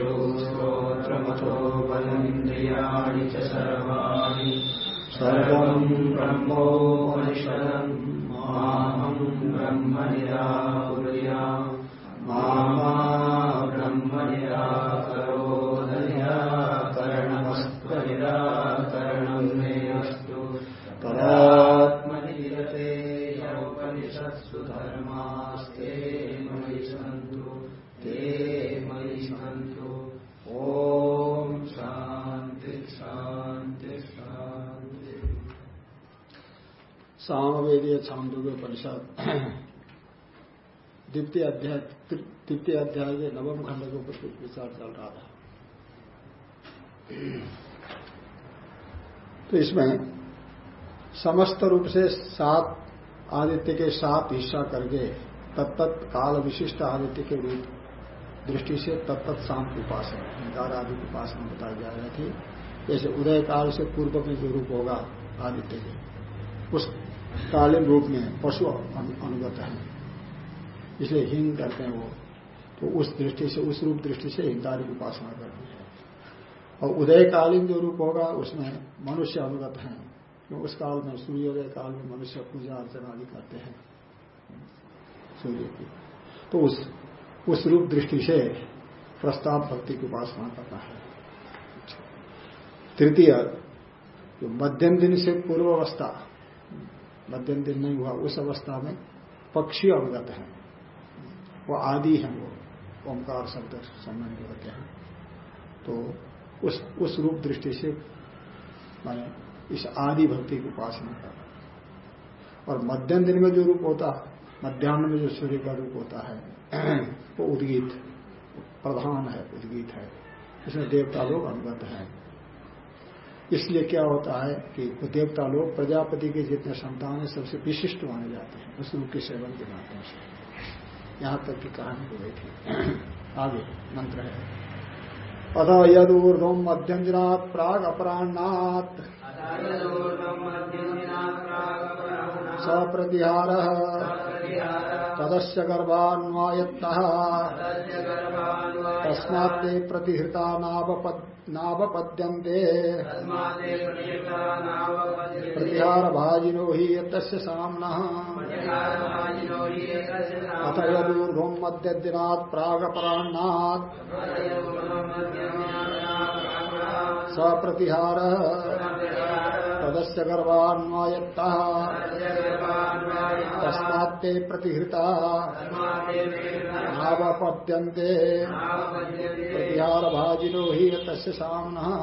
चक्षुश्रोत्रमथो बलमिन्द्रियाणि च सर्वाणि। सर्वम् ब्रह्मोपनिषदम् माहम् ब्रह्म निराकुर्या परिषद द्वितीय अध्याय द्वितीय अध्याय के नवम खंड के ऊपर कुछ विचार चल रहा था। तो इसमें समस्त रूप से सात आदित्य के सात हिस्सा करके तत्त काल विशिष्ट आदित्य के रूप दृष्टि से तत्त शांत उपासना निकार आदि की उपासना बताई जा रही थी जैसे उदय काल से पूर्व में जो रूप होगा आदित्य के, उस कालीन रूप में पशु अनुगत है। इसलिए हिंग करते हैं वो। तो उस दृष्टि से, उस रूप दृष्टि से हिंगारी की उपासना करनी है। और उदयकालीन जो रूप होगा, उसमें मनुष्य अनुगत है। क्यों? उस काल में सूर्योदय काल में मनुष्य पूजा अर्चना आदि करते हैं। सूर्य की। तो उस उस रूप दृष्टि से प्रस्ताव भक्ति की उपासना करना है। तृतीय, जो मध्यम दिन से पूर्व अवस्था मध्यम दिन नहीं हुआ, उस अवस्था में पक्षी अवगत है। वो आदि है वो ओंकार शब्द संबंधी होते हैं। तो उस उस रूप दृष्टि से माने इस आदि भक्ति की उपासना करना और मध्यम दिन में जो रूप होता, मध्यान्ह में जो सूर्य का रूप होता है, वो उद्गीत, प्रधान है, उद्गीत है। इसमें देवता लोग अनुगत हैं। इसलिए क्या होता है कि वो देवता लोग प्रजापति के जितने संतान है सबसे विशिष्ट माने जाते हैं। उस रूप के सेवन के माध्यम से। यहाँ तक की कहानी हो गई थी। आगे मंत्र है। अथ यद ऊर्धम मध्यम दिनात् प्राग अपराह्नात् सप्रतिहार तदस्य गर्भान्वायत्तः। तस्मात् ते प्रतिहृता नावपद्यन्ते। प्रतिहार भाजिनो हि यस्य साम्नः। अथ यदूर्ध्वम् मध्यदिनात् गर्भान्वायत्तः तस्मात्ते प्रतिहृता। नावपद्यन्ते। प्रतिहार भाजिनो ही तस्य सामना।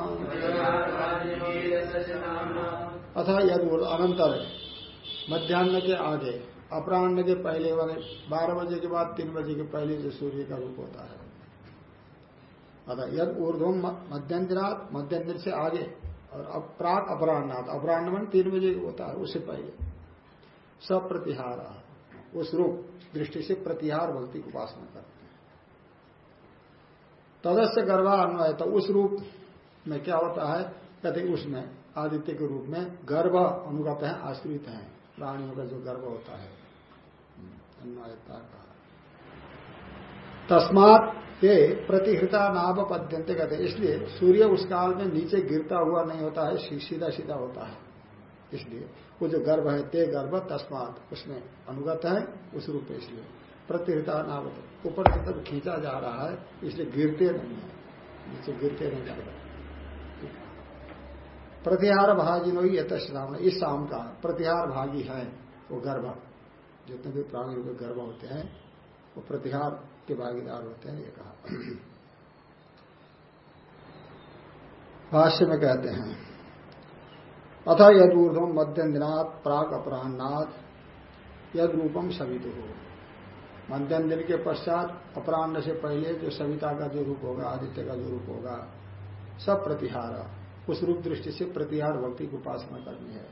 अथा यद अनंतर मध्यान्ह के आगे अपराह्न के पहले वाले, बारह बजे के बाद तीन बजे के पहले जो सूर्य का रूप होता है। अतः यद ऊर्ध्वम मध्यंतरात, मध्यंतर से आगे। और प्राक अपराह्नाथ अपराह्न में तीन बजे होता है, उससे पहले। सब प्रतिहार उस रूप दृष्टि से प्रतिहार भक्ति की उपासना करते हैं। तदस्य गर्भा अन्वय तो उस रूप में क्या होता है? कहते उसमें, आदित्य के रूप में गर्भ अनुगत है, आश्रित है। प्राणियों का जो गर्भ होता है। अन्वयता का। तस्मात ये प्रतिहृता नाभ पद्यंते कहते इसलिए सूर्य उस काल में नीचे गिरता हुआ नहीं होता है सीधा सीधा होता है। इसलिए वो जो गर्भ है, ते गर्भ तस्मात उसमें अनुगत है, उस रूप में इसलिए प्रतिहृता नाभ ऊपर की तरफ़ खींचा जा रहा है, इसलिए गिरते नहीं है। नीचे गिरते नहीं रहा प्रतिहार भागिनो ही यथाम इस शाम का प्रतिहार भागी है वो गर्भ। जितने भी प्राणियों के गर्भ होते हैं, वो प्रतिहार के भागीदार होते हैं, ये कहा। भाष्य में कहते हैं, अथा यद ऊर्धम अपराह्नाथ यद रूपम सवितु। हो मध्यम दिन के पश्चात अपराह्न से पहले जो सविता का जो रूप होगा, आदित्य का जो रूप होगा, सब प्रतिहार। उस रूप दृष्टि से प्रतिहार भक्ति की उपासना करनी है।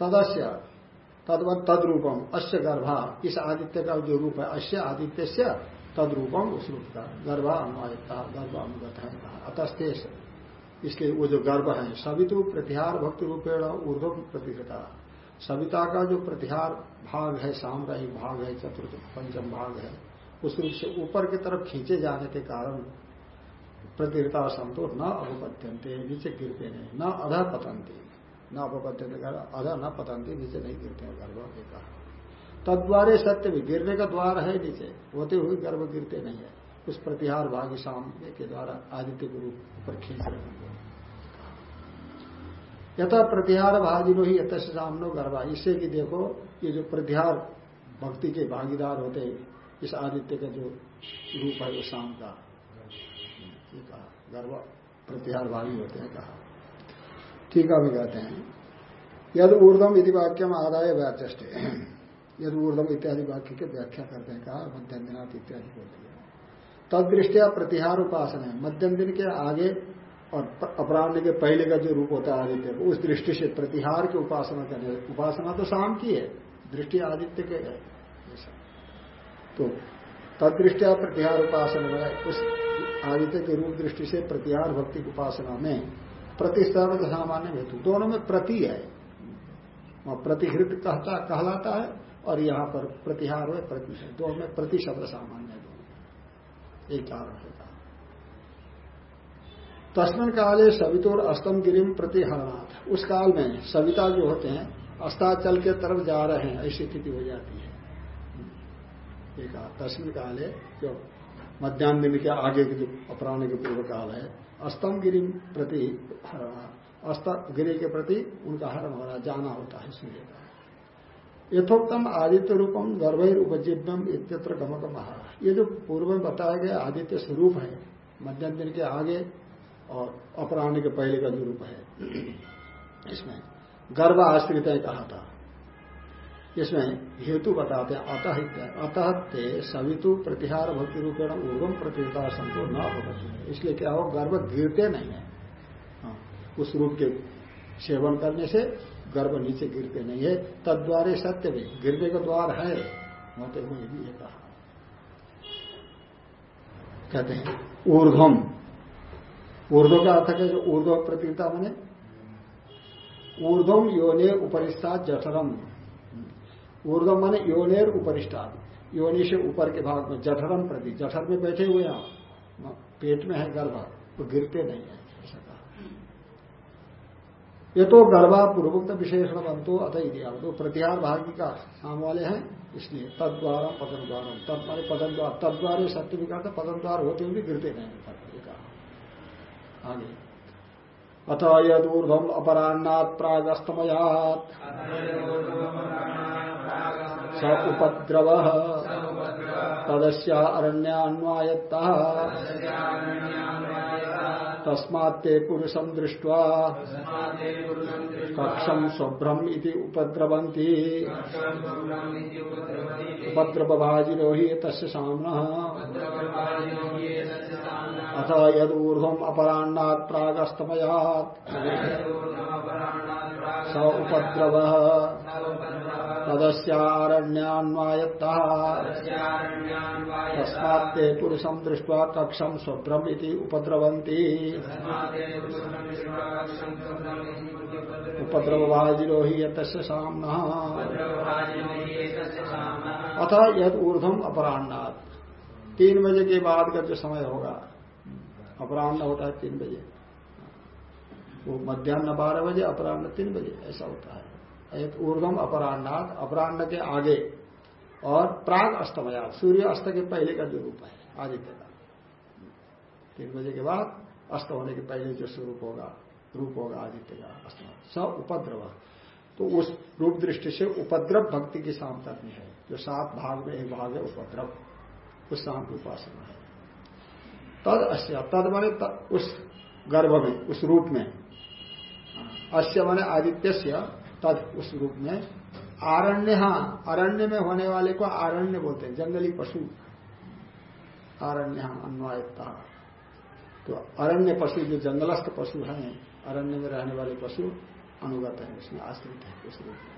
तदस्य तदवत तद रूपम अश्य गर्भा इस आदित्य का जो रूप है अश्य आदित्य से तद रूपम उस रूप का गर्भा अनुवायता गर्भ अनुगत है कहा अतस्तेष इसके वो जो गर्भ है, सवितु प्रतिहार भक्ति रूपेण ऊर्धम प्रतिहता सविता का जो प्रतिहार भाग है साम्राहिक भाग है, चतुर्थ पंचम भाग है उस रूप से ऊपर की तरफ़ खींचे जाने के कारण प्रतिहता संतोष न अपपत्यंते नीचे गिरते नहीं, न अधा पतंती न अपपत्यंते अधा न पतंती नीचे नहीं गिरते हैं गर्भ के कहा तद्वारे सत्य भी, गिरने का द्वार है नीचे, होते हुए गर्भ गिरते नहीं है। उस प्रतिहार भागी शाम के द्वारा आदित्य रूप पर खींच रहे हैं। यथा प्रतिहार भागिनो ही यथ सामनो गर्भा। इससे कि देखो, ये जो प्रतिहार भक्ति के भागीदार होते इस आदित्य का जो रूप है, वो शाम का। गर्भ प्रतिहार भागी होते हैं कहा। ठीक भी कहते हैं। यद ऊर्धम यदि वाक्य में आदाय व्याचष्ट यद ऊर्धम इत्यादि वाक्य की व्याख्या करते हैं, कहा मध्यम दिनाथ इत्यादि बोल तद दृष्टिया प्रतिहार उपासना है मध्यम दिन के आगे और अपराह्न के पहले का जो रूप होता है आदित्य, उस दृष्टि से प्रतिहार की उपासना करने उपासना तो शाम की है, दृष्टि आदित्य के है। तो तदृष्टिया प्रतिहार उपासना उस आदित्य के रूप दृष्टि से प्रतिहार भक्ति की उपासना में प्रतिस्पर्ध सामान्य हेतु। दोनों में प्रति है। वहाँ प्रतिहृत कहता, कहलाता है और यहाँ पर प्रतिहार है प्रति है। दोनों में प्रति शब्द सामान्य दोनों। एक कारण है? तस्मिन काले सवितोर अस्तम गिरिम प्रति हरनाथ उस काल में सविता जो होते हैं, अस्ताचल के तरफ़ जा रहे हैं, ऐसी स्थिति हो जाती है। एक तस्मिन काले जो मध्यान्ह के आगे के जो अपराह्न के पूर्व काल है अस्तम गिरी प्रति हरणा अस्त गिरी के प्रति उनका हरण हो रहा जाना होता है सूर्य का। यथोक्तम आदित्य रूपम गर्भर उपजीव्यम इत्यत्र गमक महा ये जो पूर्व में बताया गया आदित्य स्वरूप है मध्यम दिन के आगे और अपराह्न के पहले का जो रूप है, इसमें गर्भ आश्रित कहा था। इसमें हेतु बताते हैं अतः अतः ते सवितु प्रतिहार भक्ति रूपेण ऊर्वम प्रतिता संतो न होगा इसलिए क्या हो गर्भ गिरते नहीं है। हाँ, उस रूप के सेवन करने से गर्भ नीचे गिरते नहीं है। तद्वारे सत्य भी गिरने का द्वार है। हुए भी ये कहा। कहते हैं ऊर्धम ऊर्ध्व का अर्थ है? जो ऊर्ध्व प्रतियोगिता बने। ऊर्धम योने उपरिष्ठा जठरम। ऊर्धम माने योनेर उपरिष्ठा योनि से ऊपर के भाग में जठरम प्रति। जठर में बैठे हुए हैं पेट में है गर्भ तो गिरते नहीं है, ऐसा कहा। ये तो गर्भा पूर्वोक्त विशेषण बनतो अतः दिया तो प्रतिहार भागी का शाम वाले हैं, इसलिए तद द्वारा पदन द्वारा तद माने पदन द्वार तद द्वारा सत्य भी करते पदन द्वार होते हुए गिरते नहीं आगे। अथ यदूर्धम अपराह्नात् प्रागस्तमयात। स उपद्रव तदस्या अरण्यान्वायत्ता। तस्मात्ते पुरुषम दृष्ट्वा कक्षम शुभ्रम इति उपद्रवन्ति। तस्य साम्नः। अथ यदूर्ध्वम् अपराह्नात् प्रागस्तमयात्। स उपद्रवः। तदस्यारण्यान्वायत्तः। पुरुषम् दृष्ट्वा कक्षम् शुभ्रम् इति उपद्रवन्ति। उपद्रवभाजिनो यतस्य साम्नः। अथ यद ऊर्धम अपराह्नात्। तीन बजे के बाद का जो समय होगा, अपराह्न होता है तीन बजे। वो मध्यान्ह बारह बजे, अपराह्न तीन बजे, ऐसा होता है। ऊर्धम अपराह्नाथ अपराह्न के आगे, और प्राग अस्तमया सूर्य अस्त के पहले का जो रूप है आदित्य का तीन बजे के बाद अस्त होने के पहले जो स्वरूप होगा, रूप होगा आदित्य का अस्त स उपद्रव। तो उस रूप दृष्टि से उपद्रव भक्ति की शाम तक करनी है, जो सात भाग में एक भाग है, उपद्रव। उस शाम की उपासना है। तद अश्य तद माने उस गर्भ में, उस रूप में। अश्य माने आदित्य तद उस रूप में। आरण्य हाँ अरण्य में होने वाले को आरण्य बोलते हैं, जंगली पशु। आरण्य हाँ अन्वायता तो अरण्य पशु जो जंगलस्थ पशु हैं, अरण्य में रहने वाले पशु अनुगत है, उसमें आश्रित है, उस रूप में।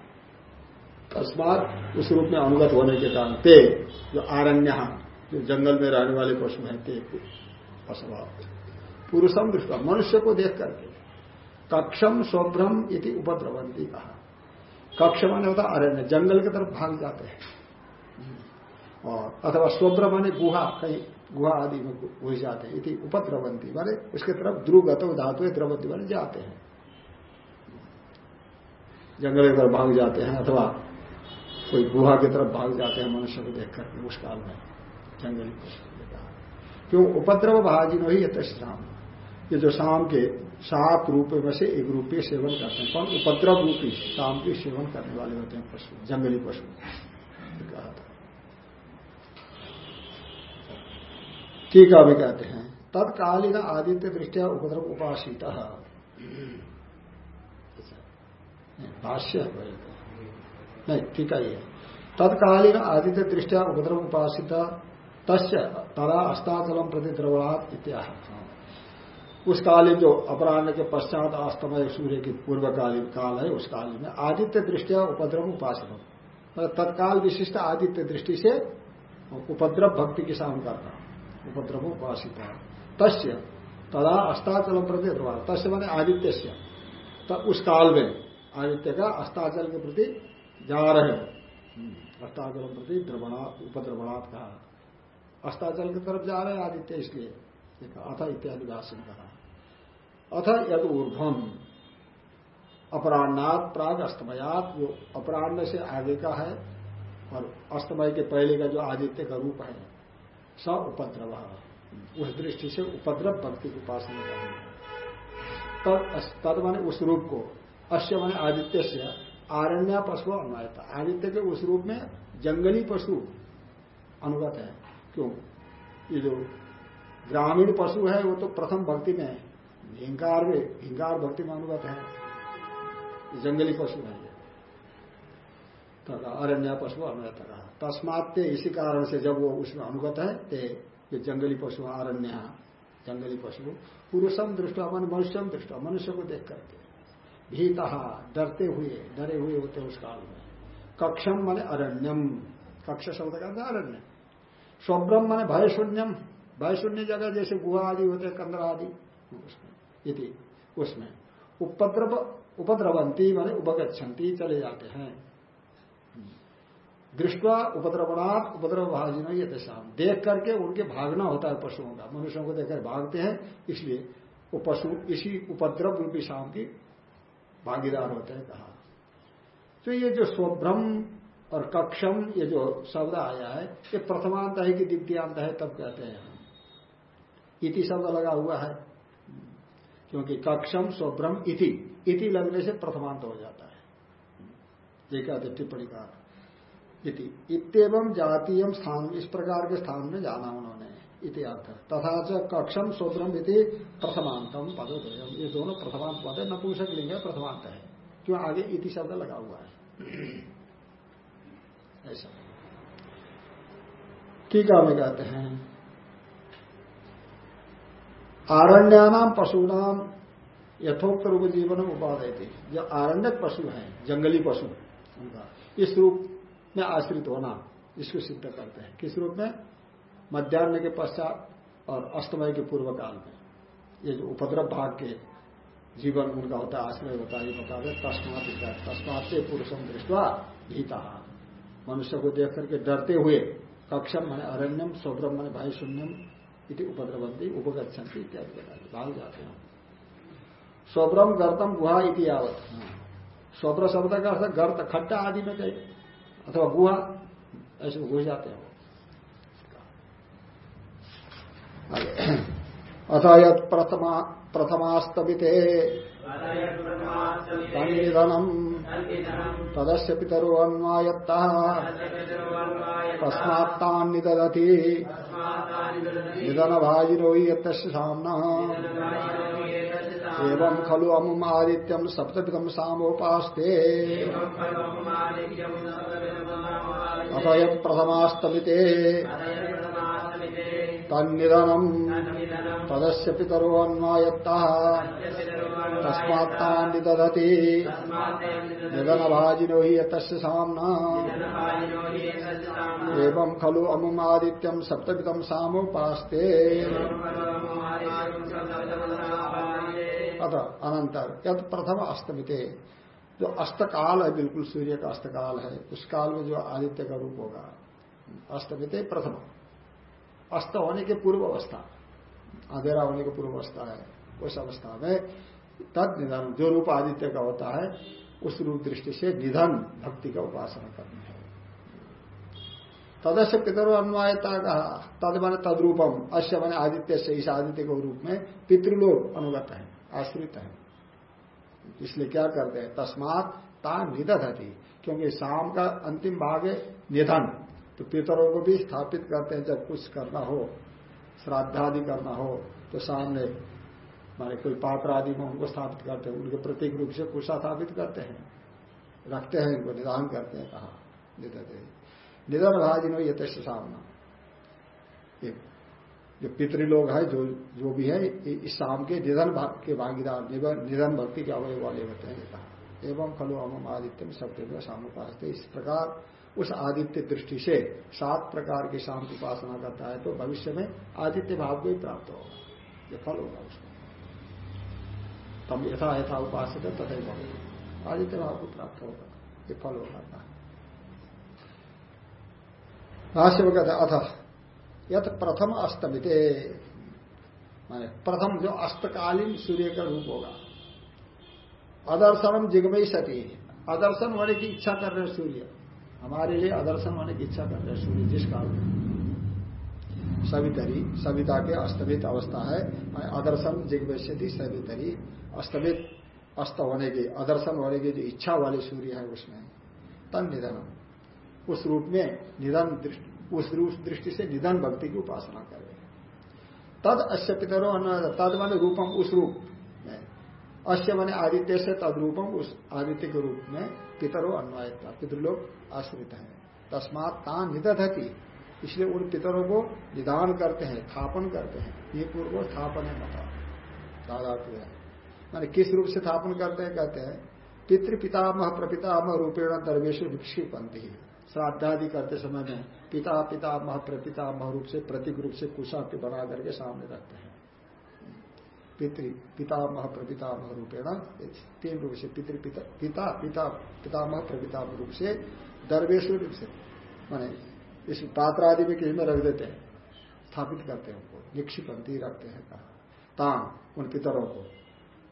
तस्मात उस रूप में अनुगत होने के कारण ते, जो आरण्य जो जंगल में रहने वाले पशु हैं, ते अस्वभाव पुरुषम दृष्टि, मनुष्य को देख करके। कक्षम स्वभ्रम इति उपद्रवंती कहा। कक्ष माने होता अरण्य, जंगल की तरफ़ भाग जाते हैं। और अथवा स्वब्र माने गुहा, कहीं गुहा आदि में घुस जाते हैं, इति उपद्रवंती, माने उसके तरफ़ ध्रुवगत धातु द्रवंती माने जाते हैं। जंगल की तरफ़ भाग जाते हैं, अथवा कोई गुहा की तरफ़ भाग जाते हैं, मनुष्य को देख करके, उस काल में जंगली क्यों? उपद्रव भागिनो ही यथ शाम ये जो शाम के सात रूप में से एक रूपीय सेवन करते हैं। कौन? उपद्रव रूपी शाम के सेवन करने वाले होते हैं पशु, जंगली पशु। कहा था ठीक है, अभी कहते हैं। तत्कालीन आदित्य दृष्टिया उपद्रव उपासित भाष्य नहीं, ठीक है ये। तत्कालीन आदित्य दृष्टिया उपद्रव उपासित तस् तरा अस्ताचलम प्रति द्रवणात् इत्याह। उस कालीन जो अपराह्न के पश्चात अस्तमय सूर्य की पूर्वकालीन काल है, उस काल में आदित्य दृष्टिया उपद्रव उपासना। मतलब तत्काल विशिष्ट आदित्य दृष्टि से उपद्रव भक्ति की शाम करना, उपद्रव उपासित है। तस्य, तदा अस्ताचलम प्रति द्रवण तस्य मैंने आदित्य से उस काल में आदित्य का अस्ताचल के प्रति जा रहे अस्ताचल प्रति द्रवणा, उपद्रवणात् कहा। अस्ताचल की तरफ़ जा रहे आदित्य इसलिए। अथ इत्यादि भाषण कहा। अथ यद ऊर्धम अपराह्नात प्राग अस्तमयात जो अपराह्न से आगे का है, और अस्तमय के पहले का जो आदित्य का रूप है, स उपद्रव। उस दृष्टि से उपद्रव भक्ति की उपासना करेंगे तद माने उस रूप को। अश्य माने आदित्य से आरण्य पशु अनुगत आदित्य के उस रूप में जंगली पशु अनुगत है। क्यों? ये जो ग्रामीण पशु है, वो तो प्रथम भक्ति में हिंकार में हिंकार भक्ति में अनुगत है। जंगली पशु है। तथा अरण्य पशु अनुगत कहा तस्मात इसी कारण से जब वो उसमें अनुगत है, ते ये जंगली पशु, अरण्य, जंगली पशु, पुरुषम दृष्ट मन मनुष्यम दृष्ट मनुष्य को देख करके। भीता, डरते हुए, डरे हुए होते उस काल में। कक्षम माने अरण्यम। कक्ष शब्द का अरण्य। स्वब्रम माने भय शून्यम भय शून्य जगह जैसे गुहा आदि होते कंदर आदि। उसमें उसमें। उपद्रव, उपद्रवंती माने उपगछंती चले जाते हैं। दृष्टवा उपद्रवणात् उपद्रव भाजिनो ये दशा देख करके उनके भागना होता है पशुओं का। मनुष्यों को देखकर भागते हैं, इसलिए वो पशु इसी उपद्रव रूपी शाम की भागीदार होते हैं कहा। तो ये जो स्वभ्रम और कक्षम, ये जो शब्द आया है, ये प्रथमांत है कि द्वितीयांत है, तब कहते हैं हम। इति शब्द लगा हुआ है। क्योंकि कक्षम स्वभ्रम इति इति लगने से प्रथमांत हो जाता है। ये कहते टिप्पणी का इति। इतम जातीय स्थान, इस प्रकार के स्थान में जाना उन्होंने, इति अर्थ। तथा च कक्षम सोद्रम इति प्रथमांतम पदोदयम। ये दोनों प्रथमांत पद है नपुंसक लिंग है, प्रथमांत है। क्यों? आगे इति शब्द लगा हुआ है। ऐसा। ठीक में कहते हैं। आरण्यानाम पशुनाम यथोक्त रूप जीवन उपादय थी जो आरण्यक पशु हैं, जंगली पशु, उनका, इस रूप में आश्रित होना, इसको सिद्ध करते हैं। किस रूप में? मध्यान्ह के पश्चात और अष्टमय के पूर्व काल में। ये जो उपद्रव भाग के जीवन, उनका होता है आश्रय, होता है, ये बता दें तस्मात तस्मात से पुरुषम दृष्टवा भीता। मनुष्य को देख करके डरते हुए कक्षम मैंने अरण्यम स्वब्रम मैंने भाई शून्यम इति उपद्रवंती उपगछंती इत्यादि बताते भाग जाते हैं। स्वभ्रम गर्तम गुहा इति आवत स्वभ्र शब्द का अर्थ गर्त, खट्टा आदि में गए अथवा गुहा, ऐसे घुस जाते हैं। अथ यद प्रथमा प्रथमास्तविते तन्निधनम। तदस्य पितरो अन्वायत्ता तस्मात्तान्निदधति निधन भाजिनो यत्त सामना। एवं खलु अमुम आदित्यम सप्तपितम सामोपास्ते। अथ यद प्रथमास्तमिते। तन्निधनम तदस्य पितरो अन्वायत्ता तस्मात्तान्निदधति निधन भाजिनो ही यतस्य सामना। एवं खलु अमुम आदित्यम सप्तपितम सामोपास्ते। अतः अनंतर यद प्रथम अस्तमिते जो अस्तकाल है बिल्कुल सूर्य का अस्तकाल है उस काल में जो आदित्य का रूप होगा। अस्तमित प्रथम। अस्त होने के पूर्व अवस्था। अंधेरा होने की पूर्व अवस्था है, उस अवस्था में तद निधन, जो रूप आदित्य का होता है, उस रूप दृष्टि से निधन भक्ति का उपासना करनी है। तदस्य पितरो अन्वायता कहा तद मान तदरूपम अश्य मान आदित्य से, इस आदित्य के रूप में पितृलोक अनुगत है, आश्रित है। इसलिए क्या करते हैं, तस्मात ता निदधति, क्योंकि शाम का अंतिम भाग है निधन। तो पितरों को भी स्थापित करते हैं, जब कुछ करना हो, श्राद्धादि करना हो तो सामने माने कोई पात्र आदि में उनको स्थापित करते हैं, उनके प्रतीक रूप से कुशा स्थापित करते हैं, रखते हैं इनको, निदान करते हैं, कहा निधते निधन भाजिनो ये तस्य सामना। जो पितृलोग है, जो जो भी है इस शाम के निधन के भागीदार निधन भक्ति के अवय वाले होते हैं कहा। एवं खलो अमम आदित्य में सत्य सामुपास इस प्रकार उस आदित्य दृष्टि से सात प्रकार की शांति उपासना करता है तो भविष्य में आदित्य भाव को ही प्राप्त होगा। ये फल होगा उसको। तब यथा यथा उपासित है, तथा भव आदित्य भाव को प्राप्त होगा। ये फल होगा भाष्य अथ यथ प्रथम अस्तमित माने प्रथम जो अस्तकालीन सूर्य का रूप होगा। अदर्शनम जिगमयी सती अदर्शन होने की इच्छा कर रहे सूर्य। हमारे लिए आदर्शन होने की इच्छा कर रहे सूर्य जिस काल में। सवितरी, सविता के अस्तमित अवस्था है। अदर्शन जिग्वश्यति सवितरी। अस्तमित अस्त होने की अदर्शन होने की जो इच्छा वाले सूर्य है उसमें, तन निधन उस रूप में निधन उस रूप दृष्टि से निधन भक्ति की उपासना कर रहे हैं। तद अश्य पितरो तद मान रूपम उस रूप। अश्य माने आदित्य से तदरूपम उस आदित्य के रूप में पितरो अन्वयता, पितृलोक आश्रित है। तस्मात तान निदधति। इसलिए उन पितरों को निदान करते हैं स्थापन करते हैं। ये पूर्व स्थापन है मता। दादा है। मैंने किस रूप से स्थापन करते हैं? कहते हैं पितृ पितामह प्रपितामह रूपेण दरवेश विक्षिपंथी श्राद्धादि करते समय में पिता पितामह प्रपितामह रूप से, प्रतीक रूप से कुशा बना करके सामने रखते हैं। पितृ पितामह प्रपितामह रूपेण तीन रूप से पितृ पिता पिता पिता पितामह प्रपितामह रूप से दरवेश रूप से माने इस पात्र आदि में किसी में रख देते हैं, स्थापित करते हैं उनको निक्षिपंथी रखते हैं कहा, ताम, उन पितरों को।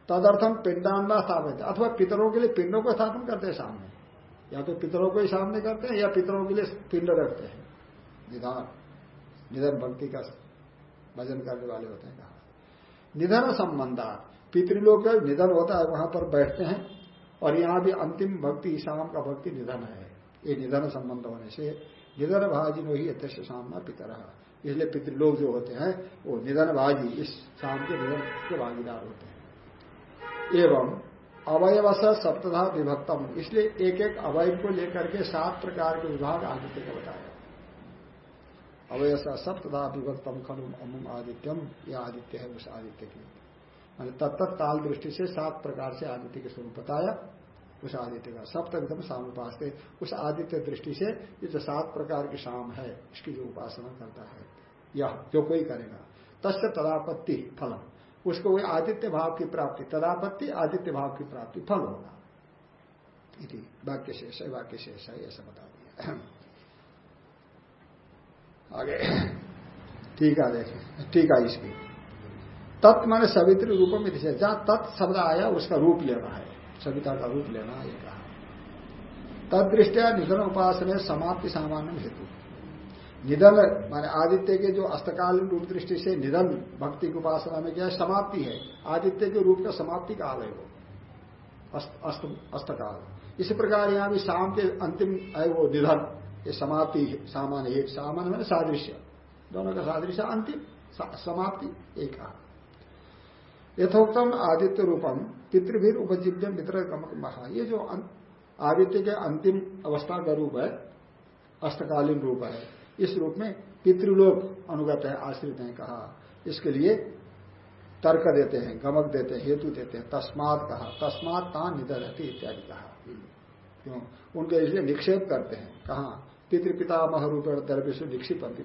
तदर्थम पिंडांडा स्थापित, अथवा पितरों के लिए पिंडों को स्थापन करते हैं सामने। या तो पितरों को ही सामने करते हैं या पितरों के लिए पिंड रखते हैं। निधान निधन भक्ति का भजन करने वाले होते हैं कहा। निधन संबंधा। पितृलोक निधन होता है, वहाँ पर बैठते हैं और यहाँ भी अंतिम भक्ति शाम का भक्ति निधन है। ये निधन संबंध होने से निधन भाजिनो ही यथेश सामना पितर। इसलिए पितृलोक जो होते हैं, वो निधन भाजी, इस शाम के निधन के भागीदार होते हैं। एवं अवयवस सप्तधा विभक्तम। इसलिए एक एक अवयव को लेकर के सात प्रकार के विभाग आदित्य का बताया अवयसा सप्तदा विभक्तम खलु अमुम आदित्यम यह आदित्य है, उस आदित्य की मैंने तत्त काल दृष्टि से सात प्रकार से आदित्य के स्वरूप बताया, उस आदित्य का। सप्तम शाम उपास उस आदित्य दृष्टि से ये जो सात प्रकार की शाम है, इसकी जो उपासना करता है, यह जो कोई करेगा। तस्य तदापत्ति फलम। उसको वही आदित्य भाव की प्राप्ति, तदापत्ति आदित्य भाव की प्राप्ति फल होगा। वाक्य शेष है वाक्य शेष है, ऐसा बता दिया। आगे। ठीक है देखें ठीक है इसकी। तत् माने सवित्र रूप में दिशा जहाँ तत् शब्द आया, उसका रूप लेना है। सविता का रूप लेना है कहा। तदृष्टिया निधन उपासना समाप्ति सामान्य हेतु। निधन माने आदित्य के जो अस्तकालीन रूप दृष्टि से निधन भक्ति की उपासना में क्या समाप्ति है? आदित्य के रूप का समाप्ति काल है वो। अस्तकाल। इसी प्रकार यहाँ भी शाम के अंतिम है वो निधन। ये समाप्ति सामान्य, एक सामान्य मैंने सादृश्य। दोनों का सादृश्य अंतिम समाप्ति, एक यथोक्तम आदित्य रूपम पितृवीर उपजीव्य मित्र महा। ये जो आदित्य के अंतिम अवस्था का रूप है, अष्टकालीन रूप है, इस रूप में पितृलोक अनुगत है, आश्रित है कहा। इसके लिए तर्क देते हैं, गमक देते हैं, हेतु देते हैं, तस्मात कहा। तस्मात तान निधर रहती इत्यादि कहा। क्यों? उनके इसलिए निक्षेप करते हैं, कहा? पितृपिता रूपेण द्रव्य दीक्षित पंक्ति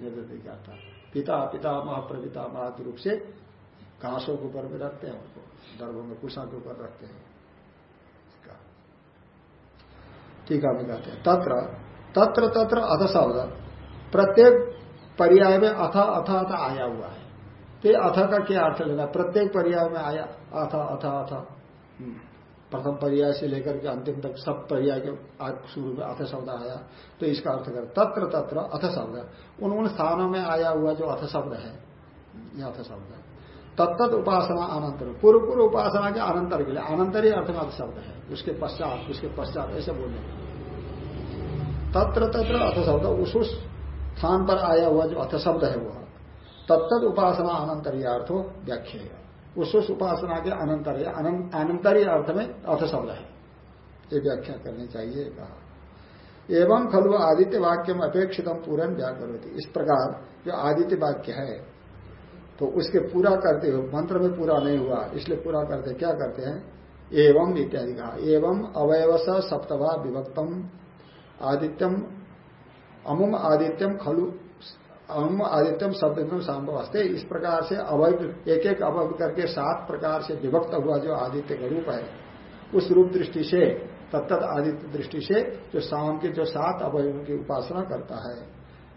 था पिता पिता मह प्रपिता मह रूप से घासों के ऊपर में रखते हैं उनको दर्भों में कुशा के ऊपर रखते हैं। ठीक है कहते हैं। तत्र तत्र तत्र अध शब्द प्रत्येक पर्याय में अथ अथ अथ आया हुआ है। तो अथ का क्या अर्थ लेना प्रत्येक पर्याय में आया, अथ अथ अथ। हम्म। प्रथम पर्याय से लेकर के अंतिम तक सब पर्याय के शुरू में अथ शब्द आया तो इसका अर्थ कर, तत्र तत्र अथ शब्द। उन उन स्थानों में आया हुआ जो अथ शब्द है, यह अथ शब्द है। तत्त उपासना अनंतर पूर्व पूर्व उपासना के अनंतर के लिए, अनंतर ही अर्थ में अथ शब्द है। उसके पश्चात उसके पश्चात, ऐसे बोलने तत्र तत्र अथ शब्द, उस उस स्थान पर आया हुआ जो अथ शब्द है वह। तत्त उपासना अनंतरियार्थो व्याख्या। उस उपासना के अनंतर है। अनंतरी अर्थ में अर्थ शब्द है। ये व्याख्या करनी चाहिए, कहा। एवं खलु आदित्य वाक्य में अपेक्षित पूरन व्याकरोती। इस प्रकार जो आदित्य वाक्य है तो उसके पूरा करते हो मंत्र में पूरा नहीं हुआ, इसलिए पूरा करते, क्या करते हैं? एवं इत्यादि कहा। एवं अवयवस सप्तवा विभक्तम आदित्यम, अमुम आदित्यम खलु अम आदित्यम शब्द सांभवस्ते इस प्रकार से अवैध एक एक अवैध करके सात प्रकार से विभक्त हुआ जो आदित्य का रूप है। उस रूप दृष्टि से तत्त आदित्य दृष्टि से जो शाम के, जो सात अवयवों की उपासना करता है।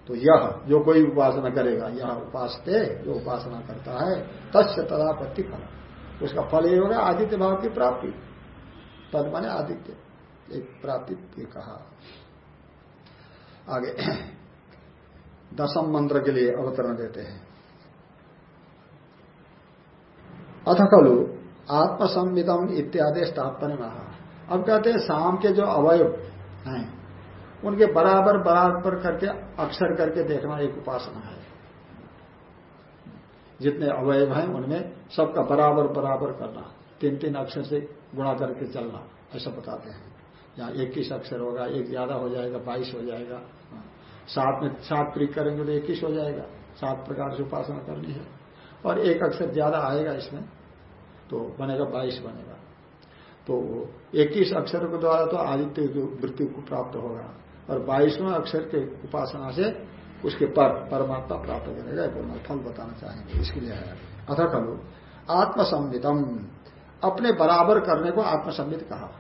तो यह, जो कोई उपासना करेगा, यह उपास जो उपासना करता है, तस्य तदापत्ति फल उसका फल ये होगा आदित्य भाव की प्राप्ति। तद माने आदित्य, एक प्राप्ति कहा। आगे। दसम मंत्र के लिए अवतरण देते हैं। अथ खलु आत्मसंविदम इत्यादि महा अब कहते हैं शाम के जो अवयव हैं, उनके बराबर बराबर करके अक्षर करके देखना एक उपासना है। जितने अवयव हैं, उनमें सबका बराबर बराबर करना तीन तीन अक्षर से गुणा करके चलना, ऐसा बताते हैं। यहाँ इक्कीस अक्षर होगा, एक ज़्यादा हो जाएगा, बाईस हो जाएगा सात में सात प्रिक करेंगे तो इक्कीस हो जाएगा। सात प्रकार से उपासना करनी है। और एक अक्षर ज़्यादा आएगा इसमें तो बनेगा बाईस बनेगा। तो इक्कीस अक्षरों के द्वारा तो आदित्य वृत्ति को प्राप्त होगा। और बाईसवें अक्षर के उपासना से उसके पर परमात्मा प्राप्त करेगा। बोलना फल बताना चाहेंगे इसके लिए। है अथ खलु आत्मसंवितम। अपने बराबर करने को आत्मसंवित कहा।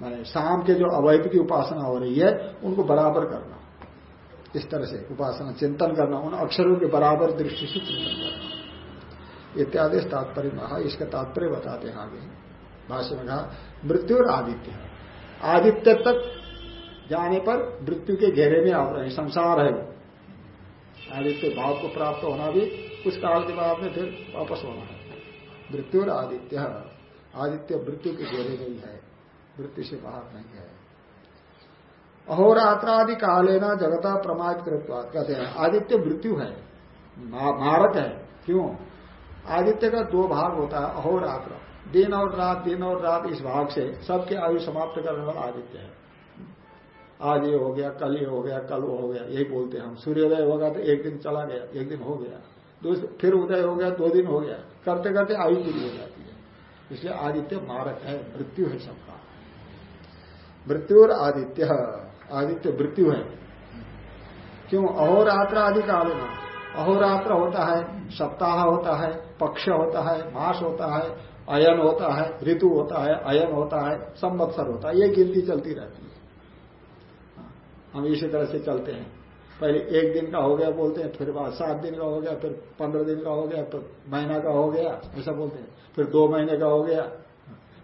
माने शाम के जो अवैध की उपासना हो रही है, उनको बराबर करना। इस तरह से उपासना, चिंतन करना, उन अक्षरों के बराबर दृष्टि से चिंतन करना। इत्यादि तात्पर्य महा इसका तात्पर्य बताते हैं आगे। भाष्य में कहा, मृत्यु और आदित्य। आदित्य तक जाने पर मृत्यु के घेरे में आ रहे, संसार है आदित्य भाव को प्राप्त होना भी कुछ काल के बाद में फिर वापस होना है। मृत्यु और आदित्य। आदित्य मृत्यु के घेरे में ही है। मृत्यु से बाहर नहीं है। अहोरात्रादि कालेना जगता प्रमाद कृतवाद कहते हैं, आदित्य मृत्यु है। मारक है। क्यों? आदित्य का दो भाग होता है, अहोरात्र। दिन और रात, दिन और रात इस भाग से सबके आयु समाप्त करने वाला आदित्य है। आज ये हो गया, कल ये हो गया, कल वो हो गया, यही बोलते हैं हम। सूर्योदय होगा तो एक दिन चला गया, एक दिन हो गया। फिर उदय हो गया, दो दिन हो गया। करते करते आयु पूरी हो जाती है। इसलिए आदित्य मारक है, मृत्यु है सबका। मृत्यु और आदित्य। आदित्य मृत्यु है। क्यों? अहोरात्र आदि काल में अहोरात्र होता है, सप्ताह होता है, पक्ष होता है, मास होता है, अयन होता है, ऋतु होता है, अयन होता है, संवत्सर होता है। ये गिनती चलती रहती है। हम इसी तरह से चलते हैं। पहले एक दिन का हो गया बोलते हैं, फिर बाद सात दिन का हो गया, फिर पंद्रह दिन का हो गया, फिर महीना का हो गया, ऐसा बोलते हैं। फिर दो महीने का हो गया,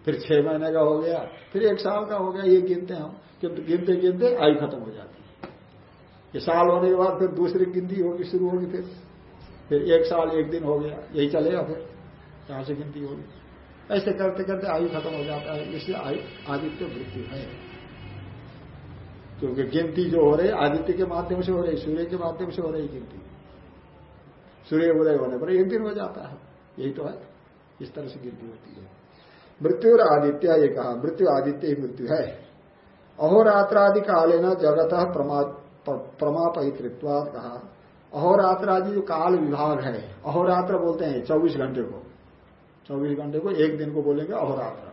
फिर छह महीने का हो गया, फिर एक साल का हो गया, ये गिनते हैं हम। किंतु गिनते गिनते आयु खत्म हो जाती है। ये साल होने के बाद फिर दूसरी गिनती होगी, शुरू होगी फिर। फिर एक साल, एक दिन हो गया, यही चलेगा फिर। यहाँ से गिनती होगी। ऐसे करते करते आयु खत्म हो जाता है, इसलिए आदित्य मृत्यु है। क्योंकि गिनती जो हो रही आदित्य के माध्यम से हो रही सूर्य के माध्यम से हो रही गिनती। सूर्य उदय होने पर एक दिन हो जाता है। यही तो है। इस तरह से गिनती होती है। मृत्यु और आदित्य, ये कहा, मृत्यु आदित्य ही मृत्यु है। अहोरात्रादि काले न जगत प्रमापयित्वाद कहा, अहोरात्रादि जो काल विभाग है, अहोरात्र बोलते हैं चौबीस घंटे को। चौबीस घंटे को एक दिन को बोलेंगे अहोरात्र।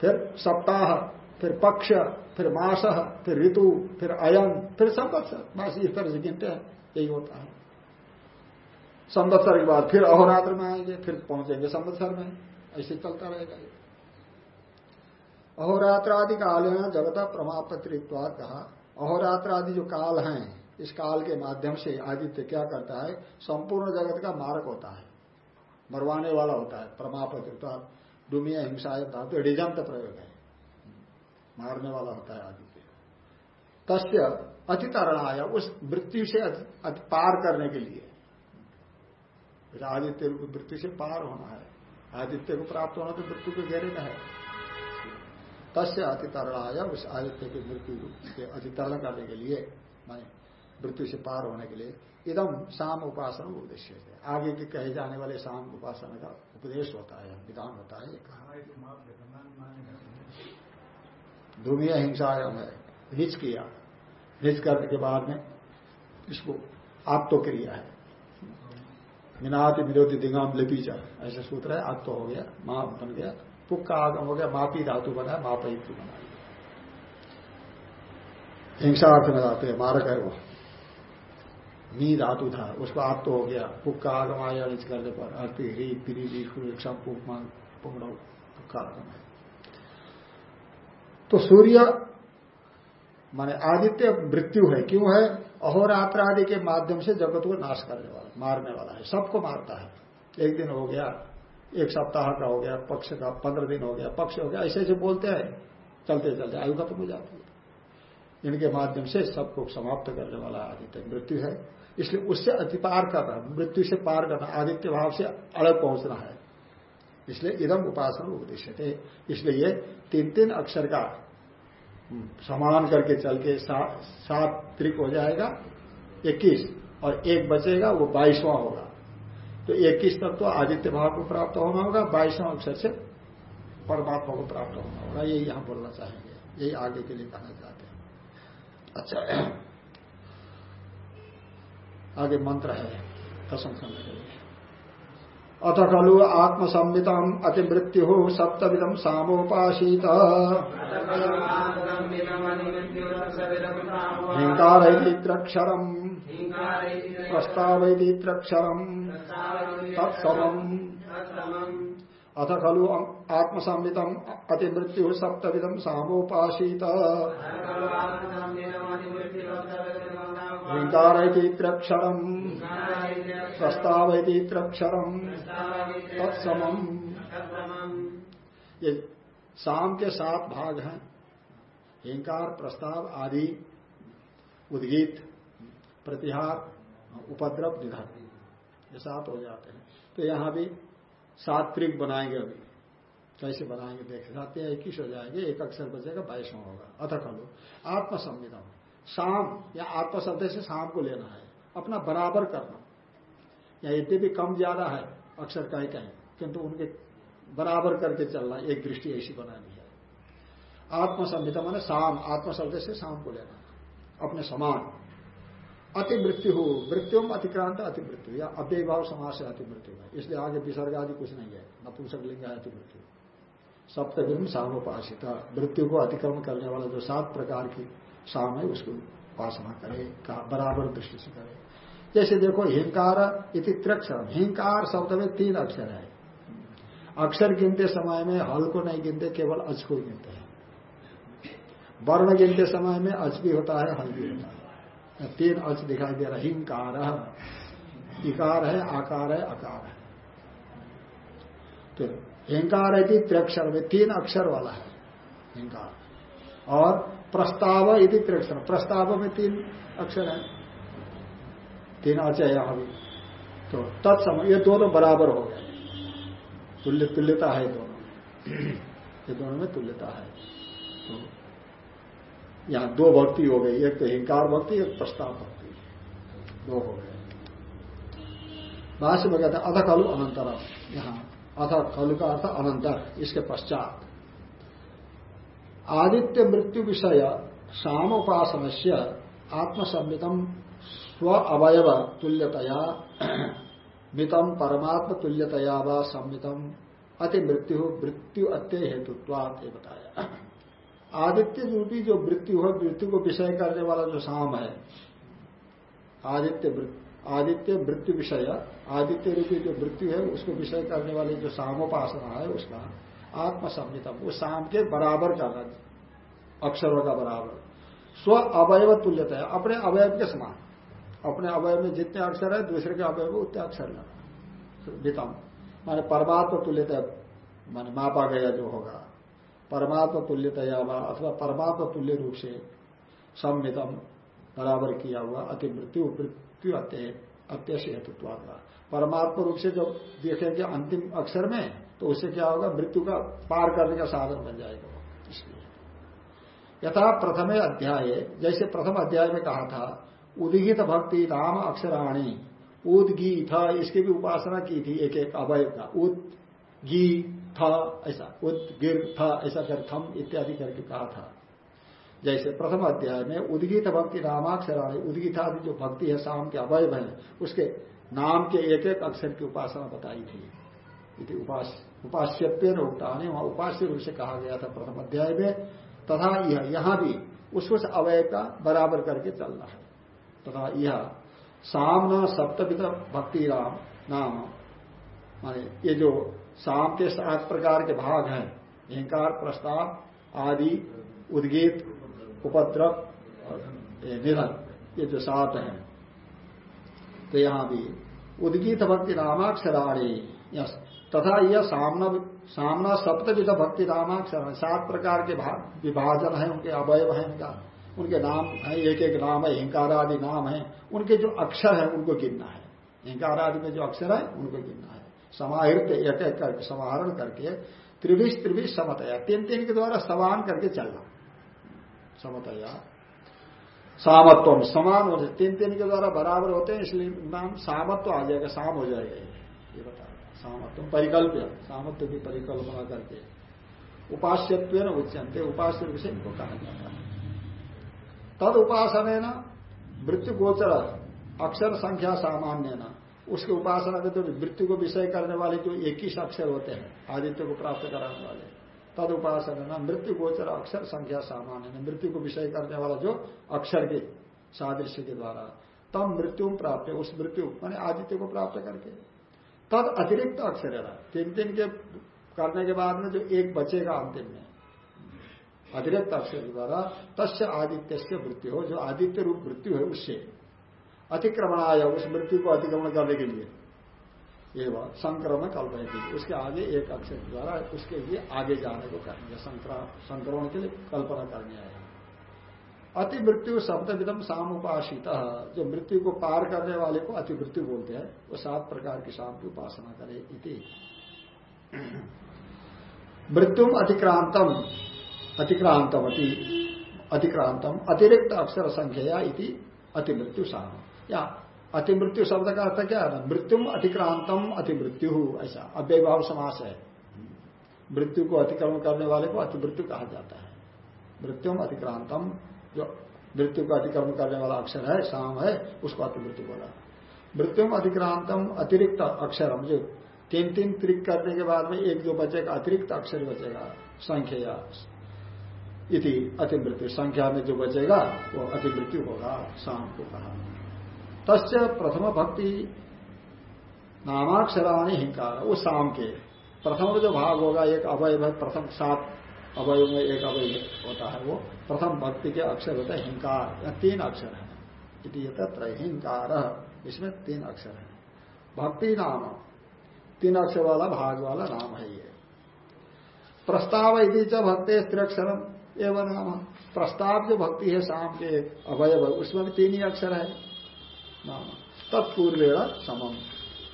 फिर सप्ताह, फिर पक्ष, फिर मास, फिर ऋतु, फिर अयन, फिर संवत्सर। बस इस तरह से गिनते हैं, यही होता है। संवत्सर के बाद फिर अहोरात्र में आएँगे, फिर पहुँचेंगे संवत्सर में। ऐसे चलता रहेगा अहोरात्र आदि काल जगत प्रमापत्रित्वाद कहा। अहोरात्र आदि जो काल हैं, इस काल के माध्यम से आदित्य क्या करता है? संपूर्ण जगत का मारक होता है। मरवाने वाला होता है परमापति तो डुमिया हिंसा तो डिजंत प्रयोग है। मारने वाला होता है आदित्य। तस्य अतितरण आया उस मृत्यु से पार करने के लिए। आदित्य मृत्यु से पार होना है, आदित्य को प्राप्त होना तो मृत्यु के घेरे में है। तस्य अतितरण आया उस आदित्य की मृत्यु के अतितरण करने के लिए माने मृत्यु से पार होने के लिए इदम शाम उपासना उद्देश्य है आगे के कहे जाने वाले शाम उपासना का उपदेश होता है विधान होता है कहा। धूमिया हिंसा है हिच किया। हिच करने के बाद में इसको आप तो क्रिया है। मिनाति विरोधी दिगाम लिपीचा ऐसे सूत्र है आप तो हो गया माँ बन गया। पुक का आगम हो गया, मापी धातु बना है मापयुक्त बना। हिंसा अर्थ में जाते हैं, मारक है वो। मी धातु था, उसको आप तो हो गया पुक का आगम आया, इस करने पर अर्थ ह्री पिरी रिक्षा पुक पुगड़ का आगम है। तो सूर्य, माने आदित्य मृत्यु है, क्यों है? अहोरात्र आदि के माध्यम से जगत को नाश करने वाला, मारने वाला है, सबको मारता है। एक दिन हो गया एक सप्ताह का हो गया, पक्ष का पंद्रह दिन हो गया, पक्ष हो गया, ऐसे ऐसे बोलते हैं, चलते चलते, आयु खत्म हो जाती है। इनके माध्यम से सबको समाप्त करने वाला आदित्य मृत्यु है। इसलिए उससे अतिपार करना, मृत्यु से पार करना, आदित्य भाव से अलग पहुँचना है। इसलिए इदम उपासना उपदेश थे इसलिए ये तीन तीन अक्षर का समान करके चल के सात त्रिक हो जाएगा, इक्कीस, और एक बचेगा, वो बाईसवां होगा। तो इक्कीस तक तो आदित्य भाव को प्राप्त होना होगा बाईसवां अक्षर से परमात्मा को प्राप्त होना होगा। यही यहाँ बोलना चाहेंगे। यही आगे के लिए कहना चाहते हैं। अच्छा। आगे मंत्र है। कसम खंड के लिए। अथ खलु आत्मसंवितम अतिमृत्यु सप्तविदम सामोपासीत हिंकारक्षरम प्रस्तावैतीत्रक्षरम। तत्समम। अथ खलु आत्मसंवितम अतिमृत्यु सप्तविदम सामोपासीत हिंकारक्षरम प्रस्तावतीत्रक्षरम। तत्समम। ये शाम के सात भाग हैं। हिंकार, प्रस्ताव आदि, उद्गीत। प्रतिहार, उपद्रव निधन ये सात हो जाते हैं। तो यहाँ भी सात्विक बनाएँगे अभी। कैसे बनाएँगे, देख जाते हैं, इक्कीस हो जाएँगे, एक अक्षर बचेगा बाईसवा होगा। अथ खलो। आत्मसंविधम शाम या आत्म से शाम को लेना है। अपना बराबर करना। या यद्यपि कम ज़्यादा है, अक्षर कहीं कहीं, किंतु उनके बराबर करके चलना, एक दृष्टि ऐसी बनानी है। आत्मसंहिता मैंने शाम आत्म से शाम को लेना। अपने समान। अति मृत्यु हो मृत्यु अतिक्रांत अति मृत्यु या अव्यभाव समाज से अति मृत्यु है। इसलिए आगे विसर्ग आदि कुछ नहीं है नपुंसक लिंग है मृत्यु सप्तम सामोपासिता मृत्यु को अतिक्रमण करने वाला जो सात प्रकार की शाम है, उसको उपासना करे बराबर दृष्टि से करे। जैसे देखो, हिंकार इति त्रिक्षर हिंकार शब्द में तीन अक्षर है। अक्षर गिनते समय में हल को नहीं गिनते, केवल अच को गिनते हैं। वर्ण गिनते समय में अच भी होता है, हल भी होता है। तीन अच दिखाई दे रहा हिंकार इकार है, आकार है, अकार है। तो हिंकार है कि त्रिक्षर में तीन अक्षर वाला है, हिंकार। और प्रस्ताव यदि त्रिक्षर प्रस्ताव में तीन अक्षर है। तीन अच है यहाँ भी। तो तत्सम, ये दोनों बराबर हो गए। तुल्य, तुल्यता है दोनों ये दोनों में तुल्यता है। तो यहाँ दो भक्ति हो गई एक तो हिंकार भक्ति एक प्रस्ताव भक्ति। दो हो गए। भाष्य में कहते हैं अथ खलु अनंतर यहाँ अथ खलु का अर्थ अनंतर इसके पश्चात। आदित्य मृत्यु विषय सामोपासन से आत्मसंवितम स्व अवयव तुल्यतया मितम परमात्म तुल्यतया व संमितम। अति मृत्यु मृत्यु अत्य हेतुत्वात ये बताया। आदित्य रूपी जो मृत्यु है मृत्यु को विषय करने वाला जो शाम है, आदित्य आदित्य वृत्ति विषय, आदित्य रूपी जो मृत्यु है, उसको विषय करने वाले जो सामोपासना है, उसका आत्मसंहितम वो शाम के बराबर करना अक्षरों का बराबर। स्व अवयव तुल्यता है, अपने अवयव के समान। अपने अवय में जितने अक्षर है, दूसरे के अवय में उतने अक्षर लेना वितम। माने परमात्मा तुल्यता माने मापा गया जो होगा। परमात्मा तुल्यतया अथवा परमात्मा तुल्य रूप से सम्मितम बराबर किया हुआ अति मृत्यु मृत्यु अत्यश हेतुत्वाद परमात्मा रूप से जब देखेंगे अंतिम अक्षर में तो उससे क्या होगा? मृत्यु का पार करने का साधन बन जाएगा इसलिए। यथा प्रथम अध्याय, जैसे प्रथम अध्याय में कहा था उदगित भक्ति नाम अक्षराणी उदगी इसकी भी उपासना की थी एक एक अवय का उद गी था, ऐसा उदगिर था, ऐसा कर थम इत्यादि करके कहा था। जैसे प्रथम अध्याय में उदगित भक्ति नामाक्षराणी उदगित आदि जो भक्ति है, शाम के अवयव है, उसके नाम के एक एक अक्षर की उपासना बताई थी। उपास उपास्यत्व वहाँ उपास्य रूप से कहा गया था प्रथम अध्याय में, तथा यह, यहाँ भी, उस उस अवय का बराबर करके चलना है। तथा यह साम न सप्तविध भक्ति राम, नाम, माने ये जो साम के सात प्रकार के भाग हैं। अहंकार प्रस्ताव आदि, उद्गीत, उपद्रव और निधन, ये जो सात हैं। तो यहाँ भी उद्गीत भक्ति नामाक्षराणी तथा यह सामना सामना सप्तविध भक्ति नामाक्षर सात प्रकार के विभाजन है, उनके अवयव है इनका। उनके नाम है एक एक नाम है हिंकार आदि नाम है। उनके जो अक्षर है, उनको गिनना है। हिंकार आदि में जो अक्षर है, उनको गिनना है। समाहित एक एक करके, समाहरण करके त्रिविश त्रिविश समतया, तीन तीन के द्वारा समान करके चलना। समतया। सामत्व समान हो जाए, तीन तीन के द्वारा बराबर होते हैं, इसलिए नाम सामत्व आ जाएगा, साम हो जाएगा। ये बता सामत्व परिकल्प सामत्व की परिकल्पना करके। उपास्यत्व न उच्चनते उपास्य विषय इनको कहा जाता है। तद उपासन मृत्यु गोचर अक्षर संख्या सामान्य न उसकी उपासना के तो मृत्यु को विषय करने वाले जो एक ही अक्षर होते हैं, आदित्य को प्राप्त कराने वाले। तद उपासना न, मृत्यु गोचर अक्षर संख्या सामान्य न, मृत्यु को विषय करने वाला जो अक्षर के, सादृश्य के द्वारा। तब मृत्यु प्राप्त उस मृत्यु, माने आदित्य को प्राप्त करके। तद अतिरिक्त अक्षर है तीन तीन के करने के बाद में जो एक बचेगा अंतिम में। अतिरिक्त अक्षर के द्वारा तस्य आदित्य से मृत्यु हो, जो आदित्य रूप मृत्यु है उससे। अतिक्रमण आया उस मृत्यु को अतिक्रमण करने के लिए। एवं संक्रमण कल्पना उसके आगे एक अक्षर द्वारा उसके लिए आगे जाने को करेंगे संक्रमण के लिए कल्पना करने आए अति मृत्यु शब्द विदम सामुपासित जो मृत्यु को पार करने वाले को अति मृत्यु बोलते हैं, वो सात प्रकार की शाम की उपासना करे इति। मृत्युम अतिक्रांतम अतिक्रांतम अति अतिक्रांतम, अतिरिक्त अक्षर संख्या इति अति मृत्यु शाम या अति मृत्यु शब्द का अर्थ क्या? है मृत्युम अतिक्रांतम अति मृत्यु ऐसा। अव्यभाव समास है। मृत्यु को अतिक्रमण करने वाले को अति मृत्यु कहा जाता है। मृत्युम अतिक्रांतम, जो मृत्यु को अतिक्रमण करने वाला अक्षर है शाम है, उसको अति मृत्यु बोला। मृत्युम अतिक्रांतम, अतिरिक्त अक्षर हम जो तीन तीन त्रिक करने के बाद में एक जो बचेगा, अतिरिक्त अक्षर बचेगा, संख्या इति अति मृत्यु संख्या में जो बचेगा, वो अति मृत्यु होगा शाम को कहा। तस्य प्रथम भक्ति नामाक्षराणी हिंकार, वो शाम के। प्रथम जो भाग होगा, एक अवयव है प्रथम सात अवय में एक अवय होता है वो। प्रथम भक्ति के अक्षर होता है हिंकार, या तीन अक्षर है। तत्र हिंकार, इसमें तीन अक्षर है। भक्ति नाम, तीन अक्षर वाला भाग वाला नाम है ये। प्रस्ताव यदि च भक्ति स्त्रीक्षरम एवं नाम। प्रस्ताव जो भक्ति है शाम के अवयव, उसमें भी तीन ही अक्षर है। तत्पूर्वेण समम।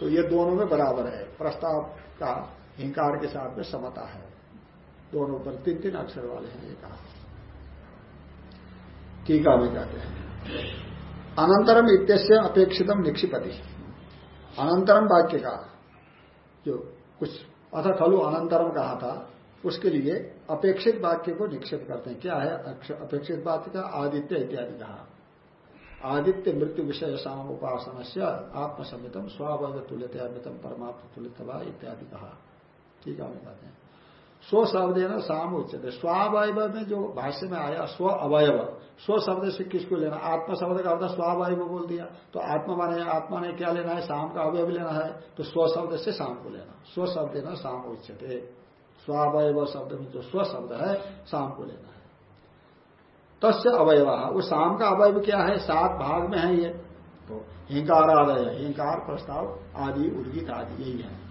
तो ये दोनों में बराबर है। प्रस्ताव का हिंकार के साथ में समता है। दोनों पर तीन तीन अक्षर वाले हैं, ये कहा। टीका भी कहते हैं। अनंतरम इत्यस्य अपेक्षितम निक्षिपति। अनंतरम वाक्य का जो कुछ अथ खलु अनंतरम कहा था, उसके लिए अपेक्षित वाक्य को निक्षेप करते हैं। क्या है? अपेक्षित वाक्य का आदित्य इत्यादि कहा। आदित्य मृत्यु विषय शाम उपासना से आत्मसमितम स्वाभाव तुल्यतमितम परमात्म तुल्यतवा इत्यादि कहा। ठीक है कहते हैं। स्व शब्द है ना, साम उच्चते। स्वावयव में जो भाष्य में आया, स्व अवयव। स्व शब्द से किसको लेना? आत्म शब्द का अर्थ स्वावयव बोल दिया। तो आत्मा माने, आत्मा ने क्या लेना है? शाम का अवयव लेना है। तो स्व शब्द से शाम को लेना। स्व शब्द है ना शाम उच्चते। स्वावयव शब्द में जो स्व शब्द है शाम को लेना तस्य अवयव। वो शाम का अवयव क्या है? सात भाग में है ये। तो हिंकार आदय हिंकार, प्रस्ताव, आदि, उद्गित आदि, यही है।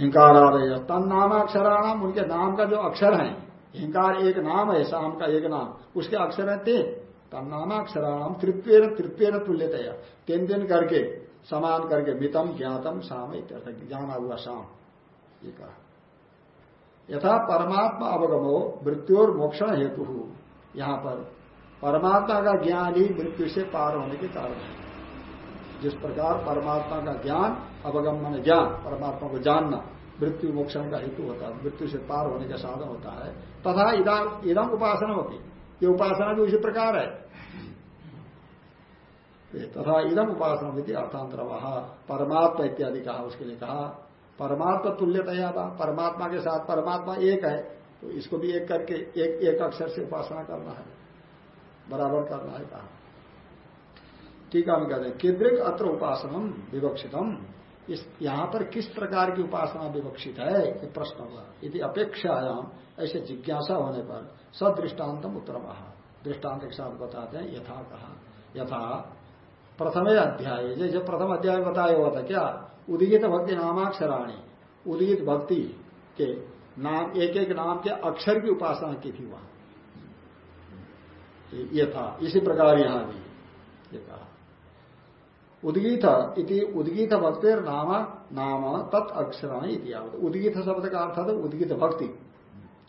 हिंकार आदय तन नामाक्षराणाम, उनके नाम का जो अक्षर है, हिंकार एक नाम है, शाम का एक नाम। उसके अक्षर है तीन। तन नामाक्षराणाम तृप्य तृप्य तुल्यतया। तीन दिन करके, समान करके, मितम, ज्ञातम शाम जाना हुआ शाम। ये कहा। यथा परमात्मा अवगमो मृत्यु और मोक्षण हेतु। यहाँ पर परमात्मा का ज्ञान ही मृत्यु से पार होने के कारण है। जिस प्रकार परमात्मा का ज्ञान अवगम मन ज्ञान, परमात्मा को जानना मृत्यु मोक्षण का हेतु होता है, मृत्यु से पार होने का साधन होता है, तथा इदम उपासना होती ये उपासना भी उसी प्रकार है। तथा इदम उपासना विधि अर्थांतर परमात्मा इत्यादि कहा, उसके लिए कहा परमात्मा तुल्यतया था, परमात्मा के साथ परमात्मा एक है तो इसको भी एक करके एक एक अक्षर से उपासना करना है, बराबर करना है कहा टीका में कहते हैं, किद्रिक अत्र उपासनम विवक्षितम। इस, यहाँ पर किस प्रकार की उपासना विवक्षित है? ये प्रश्न हुआ। यदि अपेक्षायाम, ऐसे जिज्ञासा होने पर सदृष्टान्तम उत्तर दृष्टांत के साथ बताते हैं, यथा कहा। यथा, प्रथम अध्याय जैसे प्रथम अध्याय बताया हुआ था क्या? उदगित भक्ति नामाक्षराणी उदगित भक्ति के नाम एक एक नाम के अक्षर की उपासना की थी वहाँ। ये था। इसी प्रकार यहाँ भी ये कहा। उदगीत इति उदगीत भक्तिर नाम नाम तत् अक्षराणी इतिहास उदगीत शब्द का अर्थ था उदगीत भक्ति।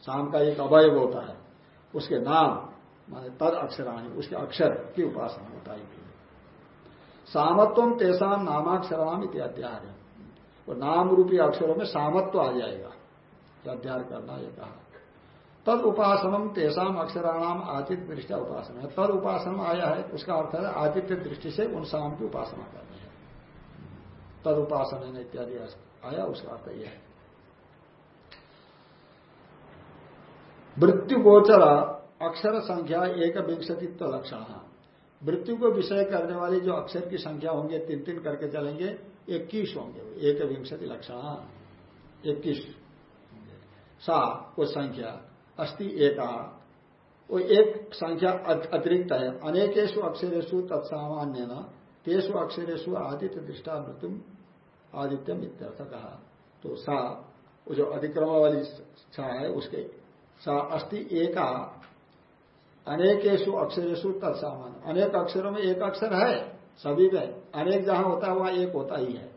शाम का एक अवयव होता है। उसके नाम, माने तद अक्षराणी, उसके अक्षर की उपासना होता है। सामत्व तेसाम नामाक्षराम इत्याध्याय वो नाम रूपी अक्षरों में सामत्व आ जाएगा। अध्याय करना यह कहा। तद उपासनम तेसाम अक्षराणाम आतिथ्य दृष्टि उपासना। है तद उपासना आया है, उसका अर्थ है आतिथ्य दृष्टि से उन शाम की उपासना करनी है। तद उपासना इत्यादि आया, उसका अर्थ यह है। मृत्यु गोचर अक्षर संख्या एक विंशतित्व लक्षण। मृत्यु को विषय करने वाली जो अक्षर की संख्या होंगे तीन तीन करके चलेंगे, इक्कीस होंगे एक विंशति लक्षण, इक्कीस सा, वो संख्या अस्ति एका, वो एक संख्या अतिरिक्त है। अनेकेशु अक्षरेशु तत्सामान्य न तेसु अक्षरेशु आदित्य दृष्टा मृत्यु आदित्यम इत्यर्थ कहा तो सा जो अतिक्रम वाली सा है, उसके, सा अस्ति एका अनेकेशु अक्षरेशु तत्सामान्य। अनेक अक्षरों में एक अक्षर है, सभी में। अनेक जहाँ होता है, वहाँ एक होता ही है।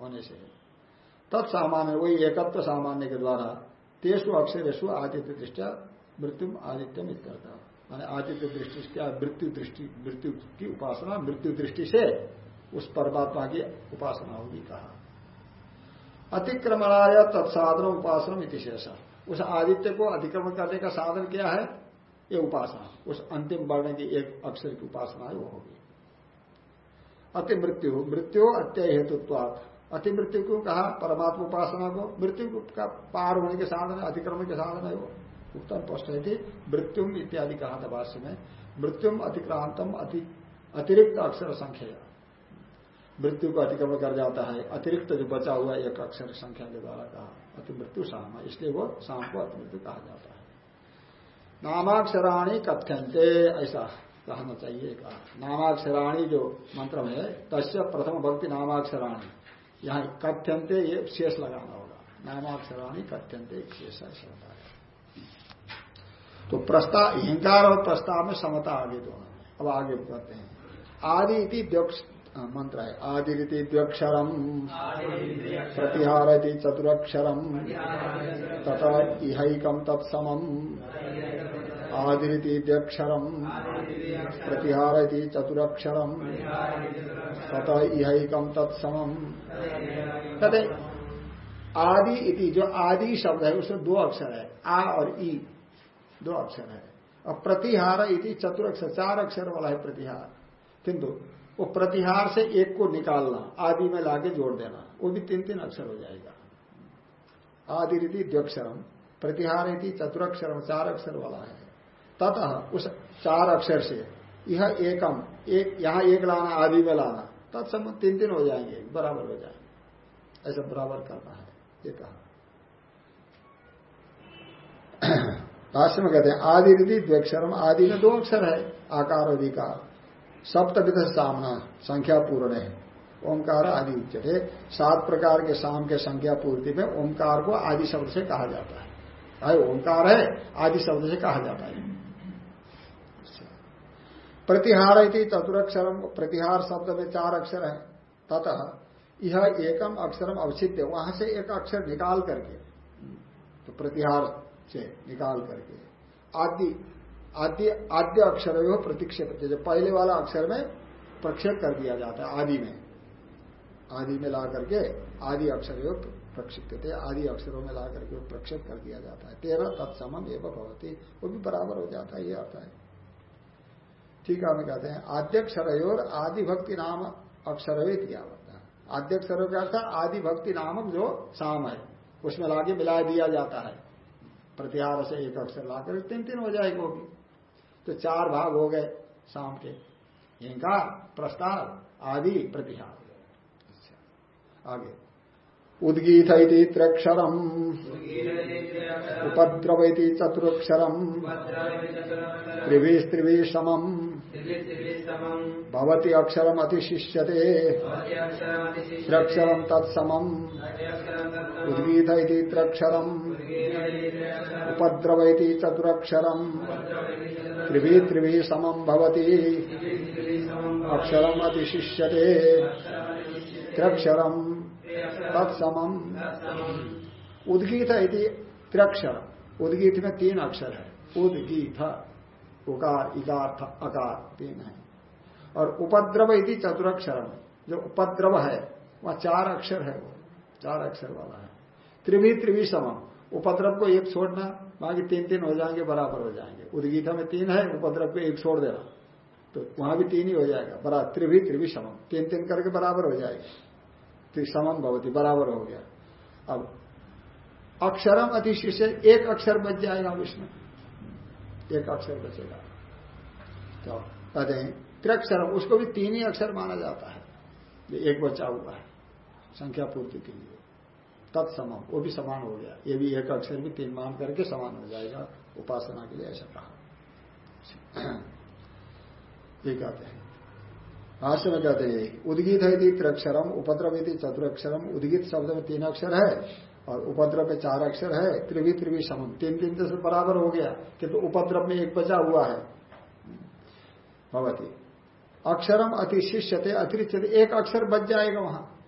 होने से। तत्सामान्य, वही एकत्व सामान्य के द्वारा तेसु अक्षरेशु आदित्य दृष्टिया मृत्यु आदित्यम करता माने आदित्य दृष्टि क्या? मृत्यु दृष्टि, मृत्यु की उपासना, मृत्यु दृष्टि से उस परमात्मा की उपासना होगी कहा। अतिक्रमणाय तत्साधन उपासना इतिशेषा उस आदित्य को अतिक्रमण करने का साधन क्या है? ये उपासना। उस अंतिम वर्ण की एक अक्षर की उपासना है, वो होगी। अति मृत्यु मृत्यु अत्य हेतुत्वात। अति मृत्यु क्यों कहा? परमात्मा उपासना को। मृत्यु का पार होने के साधन है, अतिक्रमण के साधन है वो। उत्तम प्रश्न है थी मृत्युम इत्यादि कहा था भाष्य में। मृत्युम अतिक्रांतम अति, अतिरिक्त अक्षर संख्या। मृत्यु को अतिक्रमण कर जाता है। अतिरिक्त जो बचा हुआ एक अक्षर संख्या के द्वारा कहा। अति मृत्यु शाम इसलिए वो शाम को अति मृत्यु कहा जाता है। नामाक्षराणी कथ्यंते ऐसा कहना चाहिए कहा नामाक्षराणी जो मंत्र है, तस्य प्रथम भक्ति नामाक्षराणी। यहाँ कथ्यंते ये शेष लगाना होगा। नामाक्षराणी कथ्यंते शेष ऐसा होता है। तो प्रस्ताव हिंकार और प्रस्ताव में समता आगे दोनों अब आगे कहते हैं। आदि मंत्र है। आदि रीति द्व्यक्षरम प्रतिहारति चतुरक्षरम तथा इहैकम तत्समम। आदिरिति द्यक्षरम प्रतिहारति चतुरक्षरम। तथा इहैकम तत्समम। कहते आदि इति जो आदि शब्द है उसमें दो अक्षर है। आ और ई। दो अक्षर है। और प्रतिहार इति चतुरक्षर चार अक्षर वाला है प्रतिहार। किंतु वो प्रतिहार से एक को निकालना, आदि में लाके जोड़ देना, वो भी तीन तीन अक्षर हो जाएगा। आदि रीति द्वक्षरम प्रतिहार रीति चतुरक्षरम, चार अक्षर वाला है। ततः उस चार अक्षर से यह एकम, एक, यहाँ एक लाना, आदि में लाना तत्सम तीन तीन हो जाएँगे, बराबर हो जाएँगे। ऐसा बराबर करना है, ये कहा। भाष्य में कहते हैं आदि रिधि द्वेक्षरम आदि में दो अक्षर है, आकार अधिकार। सप्तविध सामना संख्या पूर्ण है ओंकार आदि उच्चते सात प्रकार के साम के संख्या पूर्ति में ओंकार को आदि शब्द से कहा जाता है। भाई ओंकार है, आदि शब्द से कहा जाता है। प्रतिहार चतुरक्षरम प्रतिहार शब्द में चार अक्षर है। ततः यह एकम अक्षरम अवचित वहाँ से एक अक्षर निकाल करके तो प्रतिहार से निकाल करके। आदि आद्य आद्य अक्षर हो प्रतीक्षेप पहले वाला अक्षर में प्रक्षेप कर दिया जाता है, आदि में। आदि में ला करके आदि अक्षर प्रक्षिप्त थे आदि अक्षरों में ला करके प्रक्षेप कर दिया जाता है। तेरह तत्समम एवं भवती। वो भी बराबर हो जाता है, ये आता है। ठीक है, हमें कहते हैं आद्यक्षर और आदि भक्ति नाम अक्षर दिया होता है? आद्यक्षर का अर्थ आदि भक्ति नामक जो शाम है, उसमें लाके मिला दिया जाता है। प्रतिहार से एक अक्षर लाकर तीन तीन हो जाएगी वो भी। तो चार भाग हो गए शाम के। इनका प्रस्ताव आदि, प्रतिहार। अच्छा। आगे। उद्गीत त्र्यक्षरम। उपद्रव चतुरक्षरम। त्रिभी समम भवती अक्षरम अतिशिष्यते त्र्यक्षरम तत्समम। उद्गीत त्र्यक्षरम। उपद्रव चतुरक्षरम। त्रिभी त्रिभी समम भवती। अक्षरम अतिशिष्यते। त्र्यक्षरम तत्समम। उद्गीत त्र्यक्षर उदगीत में तीन अक्षर है। उद्गीत उकार इकार अकार तीन है। और उपद्रव इति चतुरक्षरम। जो उपद्रव है, वह चार अक्षर है वो। चार अक्षर वाला है। त्रिवी त्रिवी समम। उपद्रव को एक छोड़ना बाकी तीन तीन हो जाएँगे, बराबर हो जाएँगे। उदगीता में तीन है, उपद्रव को एक छोड़ देना तो वहाँ भी तीन ही हो जाएगा। बराबर त्रिभी त्रिवी समम। तीन तीन करके बराबर हो जाएगा। समम भवती, बराबर हो गया। अब अक्षरम अतिशिष्य, एक अक्षर बच जाएगा इसमें एक अक्षर बचेगा। तो कहते हैं त्रिक्षरम उसको भी तीन ही अक्षर माना जाता है। ये एक बचा हुआ है। संख्या पूर्ति के लिए। तत्समम, वो भी समान हो गया। ये भी एक अक्षर भी तीन मान करके समान हो जाएगा, उपासना के लिए ऐसा कहा। कहते हैं। भाष्य में कहते हैं, उद्गीत है त्रिक्षरम उपद्रव यदि चतुरक्षरम उद्गीत शब्द में तीन अक्षर है, और उपद्रव में चार अक्षर है, त्रिवी त्रिवी समम। तीन तीन से बराबर हो गया, किंतु तो उपद्रव में एक बचा हुआ है। भगवती अक्षरम अतिशिष्यते अतिरिक्त एक अक्षर बच जाएगा वहाँ,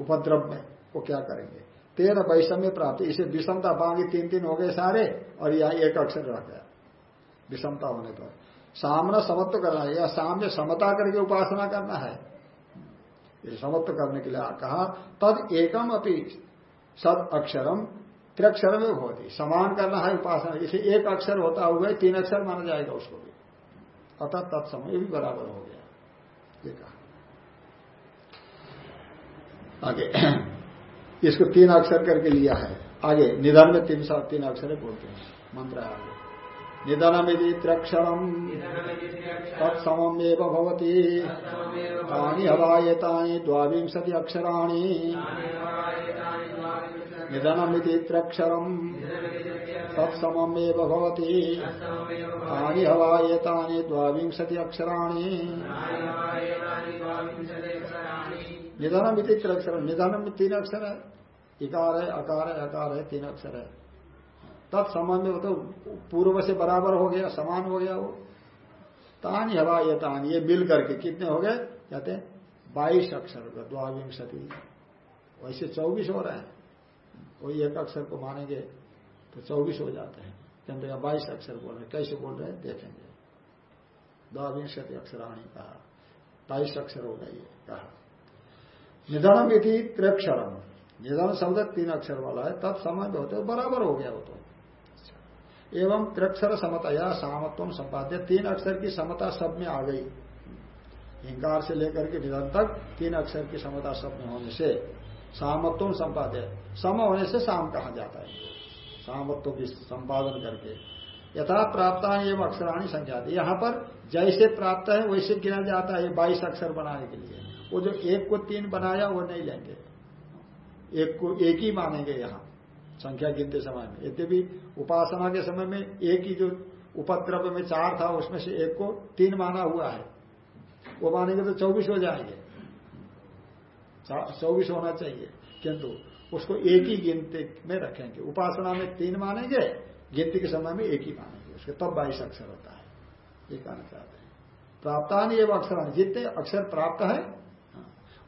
उपद्रव में। वो क्या करेंगे? तेरह वैषम्य प्राप्ति। इसे विषमता पाएँगे तीन तीन हो गए सारे, और यहाँ एक अक्षर रह गया। विषमता होने पर। सामना समत्व करना है। या सामने समता करके उपासना करना है। समत्व करने के लिए कहा, तद एकम अपनी सद अक्षरम त्रिक्षर में होती समान करना है उपासना। इसे एक अक्षर होता हुआ तीन अक्षर माना जाएगा उसको भी। अतः तत्समय भी बराबर हो गया। ये कहा। आगे। इसको तीन अक्षर करके लिया है। आगे निधन में तीन तीन अक्षर बोलते हैं। मंत्र है आगे। निधनम यदि त्रिक्षरम तत्समम एवं भवती। तानी हवायतानी द्वांशति अक्षराणी। निधनम यदि त्रिक्षरम तत्समम एवं भवती। तानी हवायतानी द्वांशति अक्षराणी। निधनम इति अक्षर निधनम में तीन अक्षर है। इकार है, अकार है अकार है, तीन अक्षर है। तत्समन में तो पूर्व से बराबर हो गया, समान हो गया वो। तान हवा ये तान, ये मिल करके कितने हो गए? कहते हैं, बाईस अक्षर द्वाविंशति। वैसे चौबीस हो रहे हैं। वही एक अक्षर को मानेंगे तो चौबीस हो जाते हैं। किंतु यहाँ बाईस अक्षर बोल रहे कैसे बोल रहे हैं? देखेंगे। द्वाविंशति अक्षराणी कहा बाईस अक्षर हो गई कहा। निधनम यदि त्रिक्षरम निधन शब्द तीन अक्षर वाला है, तब समय होते हो, बराबर हो गया वो तो। एवं त्रिक्षर समतया सामत्व संपाद्य, तीन अक्षर की समता सब में आ गई। हिंकार से लेकर के निधन तक तीन अक्षर की समता सब में होने से सामत्व संपाद्य, सम होने से साम कहा जाता है। सामत्व की संपादन करके। यथा प्राप्त एवं अक्षराणी संख्या। यहाँ पर जैसे प्राप्त है, वैसे गिना जाता है, बाईस अक्षर बनाने के लिए। वो जो एक को तीन बनाया वो नहीं लेंगे। एक को एक ही मानेंगे यहाँ संख्या गिनते समय में। यद्यपि उपासना के समय में एक ही जो उपद्रव में चार था उसमें से एक को तीन माना हुआ है। वो मानेंगे तो चौबीस हो जाएँगे। चौबीस होना चाहिए किंतु उसको एक ही गिनती में रखेंगे। उपासना में तीन मानेंगे गिनती के समय में एक ही मानेंगे। उसके तब बाईस अक्षर होता है। ये कहना चाहते हैं। प्राप्तान एवं अक्षर जितने अक्षर प्राप्त हाँ,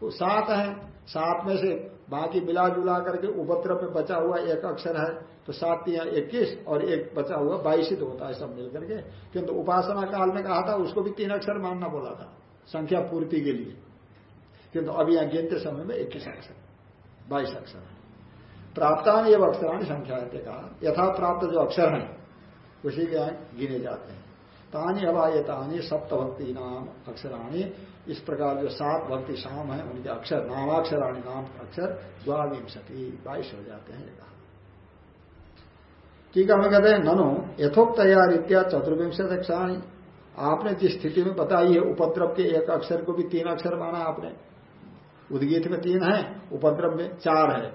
वो सात है। सात में से बाकी मिला जुला करके उपद्रव में बचा हुआ एक अक्षर है तो सात तिया इक्कीस और एक बचा हुआ बाईस ही तो होता है सब मिलकर के। किंतु उपासना काल में कहा था, उसको भी तीन अक्षर मानना बोला था, संख्या पूर्ति के लिए। किंतु अभी यहाँ गिनते समय में इक्कीस अक्षर, बाईस अक्षर है। प्राप्तान एवं अक्षराणी संख्या कहा। यथा प्राप्त जो अक्षर है, उसी के यहाँ गिने जाते हैं। तानी तानी सप्तभक्ति नाम अक्षराणी। इस प्रकार जो सात भक्ति शाम है, उनके अक्षर, नामाक्षराणी नाम अक्षर द्वाविंशति। बाईस हो जाते हैं ठीक है कहते हैं, ननो, यथोक्तया रीत्या चतुर्विंशत अक्षराणी आपने जिस स्थिति में बताई है, उपद्रव के एक अक्षर को भी तीन अक्षर माना आपने। उदगीत में तीन है, उपद्रव में चार है।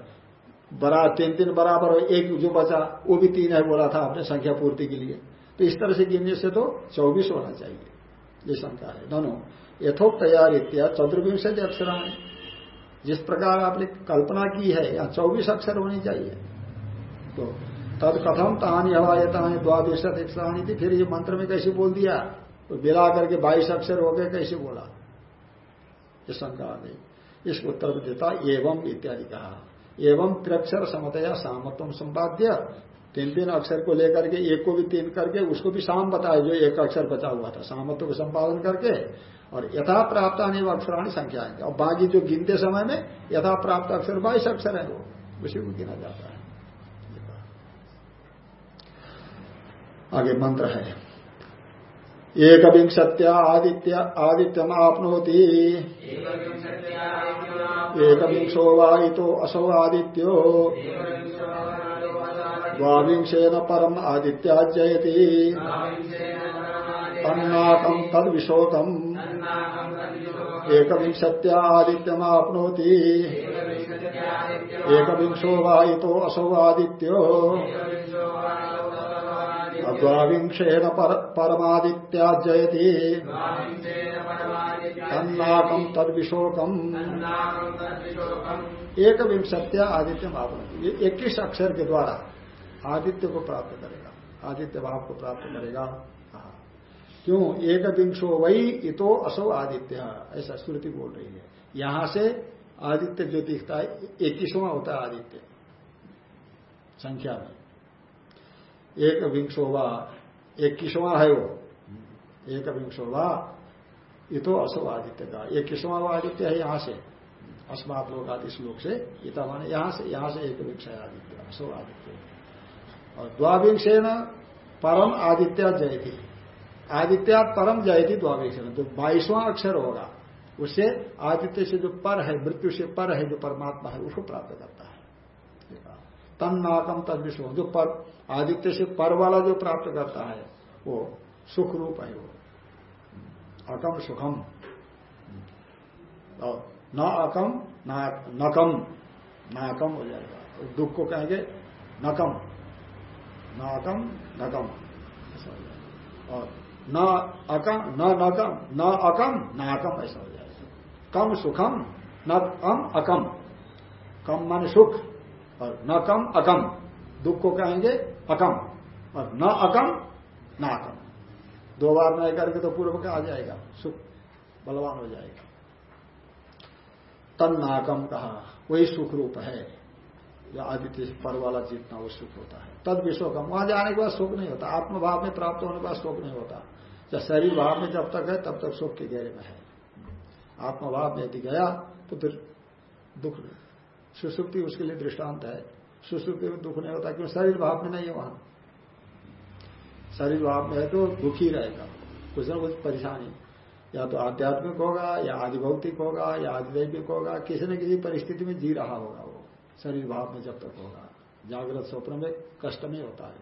बरा, तीन तीन बराबर एक जो बचा, वो भी तीन है बोला था आपने संख्या पूर्ति के लिए। तो इस तरह से गिनने से तो चौबीस होना चाहिए। ये शंका है। दोनों। यथोक्त तैयार इत्या चतुर्विंशति अक्षराणी। जिस प्रकार आपने कल्पना की है या चौबीस अक्षर होनी चाहिए। तो तद कथम तानी हवाए तानी द्वादशत अक्षराणी थी। फिर ये मंत्र में कैसे बोल दिया? तो मिला करके बाईस अक्षर हो गए, कैसे बोला? ये शंका आ गई। इसको उत्तर देता, एवं इत्यादि कहा। एवं त्रिक्षर समतया सामत्व संपाद्य। तीन तीन अक्षर को लेकर के, एक को भी तीन करके, उसको भी शाम बताया जो एक अक्षर बचा हुआ था, सामत्व को संपादन करके, और यथा प्राप्त आने अक्षराणी संख्या आएँगे। और बाकी जो गिनते समय में यथा प्राप्त अक्षर, बाईस अक्षर है वो, उसी को गिना जाता है। आगे मंत्र है। एक विंशत्या आदित्य आदित्यम आपनोति एक विंशो वायितो असौ आदित्यो। द्वांशेन परम आदित्या जयति तन्नाकम तद विशोकम एक विंशत्या आदित्यम आपनोति एक विंशो वायितो असौ आदित्यो। द्वांशेन परमादित्या जयति तन्नाकम तद विशोकम एक विंशत्या आदित्य भाव ये इक्कीस अक्षर के द्वारा आदित्य को प्राप्त करेगा। आदित्य भाव को प्राप्त करेगा। क्यों? एक विंशो वही इतो असो आदित्य। ऐसा श्रुति बोल रही है। यहाँ से आदित्य जो दिखता है इक्कीसवां होता है आदित्य। संख्या में। एक विंशोवा इक्कीसवां है वो। एक विंशोवा इतो असो आदित्य का एक किस्मा आदित्य है यहाँ से। अस्मात लोग आदि श्लोक से इता माने यहाँ से यहाँ से एक विंश है आदित्य असो आदित्य और द्वाविंश न परम आदित्य जयती। आदित्या परम जयती द्वाविंश जो बाईसवां अक्षर होगा, उससे आदित्य से जो पर है, मृत्यु से पर है, जो परमात्मा है, उसको प्राप्त करता है। तन नाकम तद विश्व जो पर, आदित्य से पर वाला जो प्राप्त करता है, वो सुख रूप है वो। अकम सुखम। न अकम नकम। नाकम हो जाएगा। दुख को कहेंगे नकम। नाकम नकम। ऐसा हो जाएगा। और न अकम, न नकम, न अकम नाकम ऐसा हो जाएगा। कम सुखम, न कम अकम। कम मान सुख। और न कम, अकम। दुख को कहेंगे अकम, और न अकम नाकम दो बार नहीं करके तो पूर्व का आ जाएगा। सुख, बलवान हो जाएगा। तन नाकम कहा, वही सुख रूप है। जो आदित्य पर वाला जितना वो सुख होता है। तद विश्वकम वहाँ जाने के बाद सुख नहीं होता। आत्मभाव में प्राप्त होने के बाद सुख नहीं होता। जब शरीर भाव में जब तक है, तब तक सुख के घेरे में है। आत्मभाव में यदि गया तो फिर दुख सुसुप्ति उसके लिए दृष्टांत है। सुसुप्ति में दुख नहीं होता क्यों शरीर भाव में नहीं है वहाँ। शरीर भाव में है तो दुखी रहेगा। कुछ ना कुछ परेशानी। या तो आध्यात्मिक होगा, या आदिभौतिक होगा, या आदिदैविक होगा, किसी न किसी परिस्थिति में जी रहा होगा वो। शरीर भाव में जब तक होगा। जागृत स्वप्न में कष्ट नहीं होता है।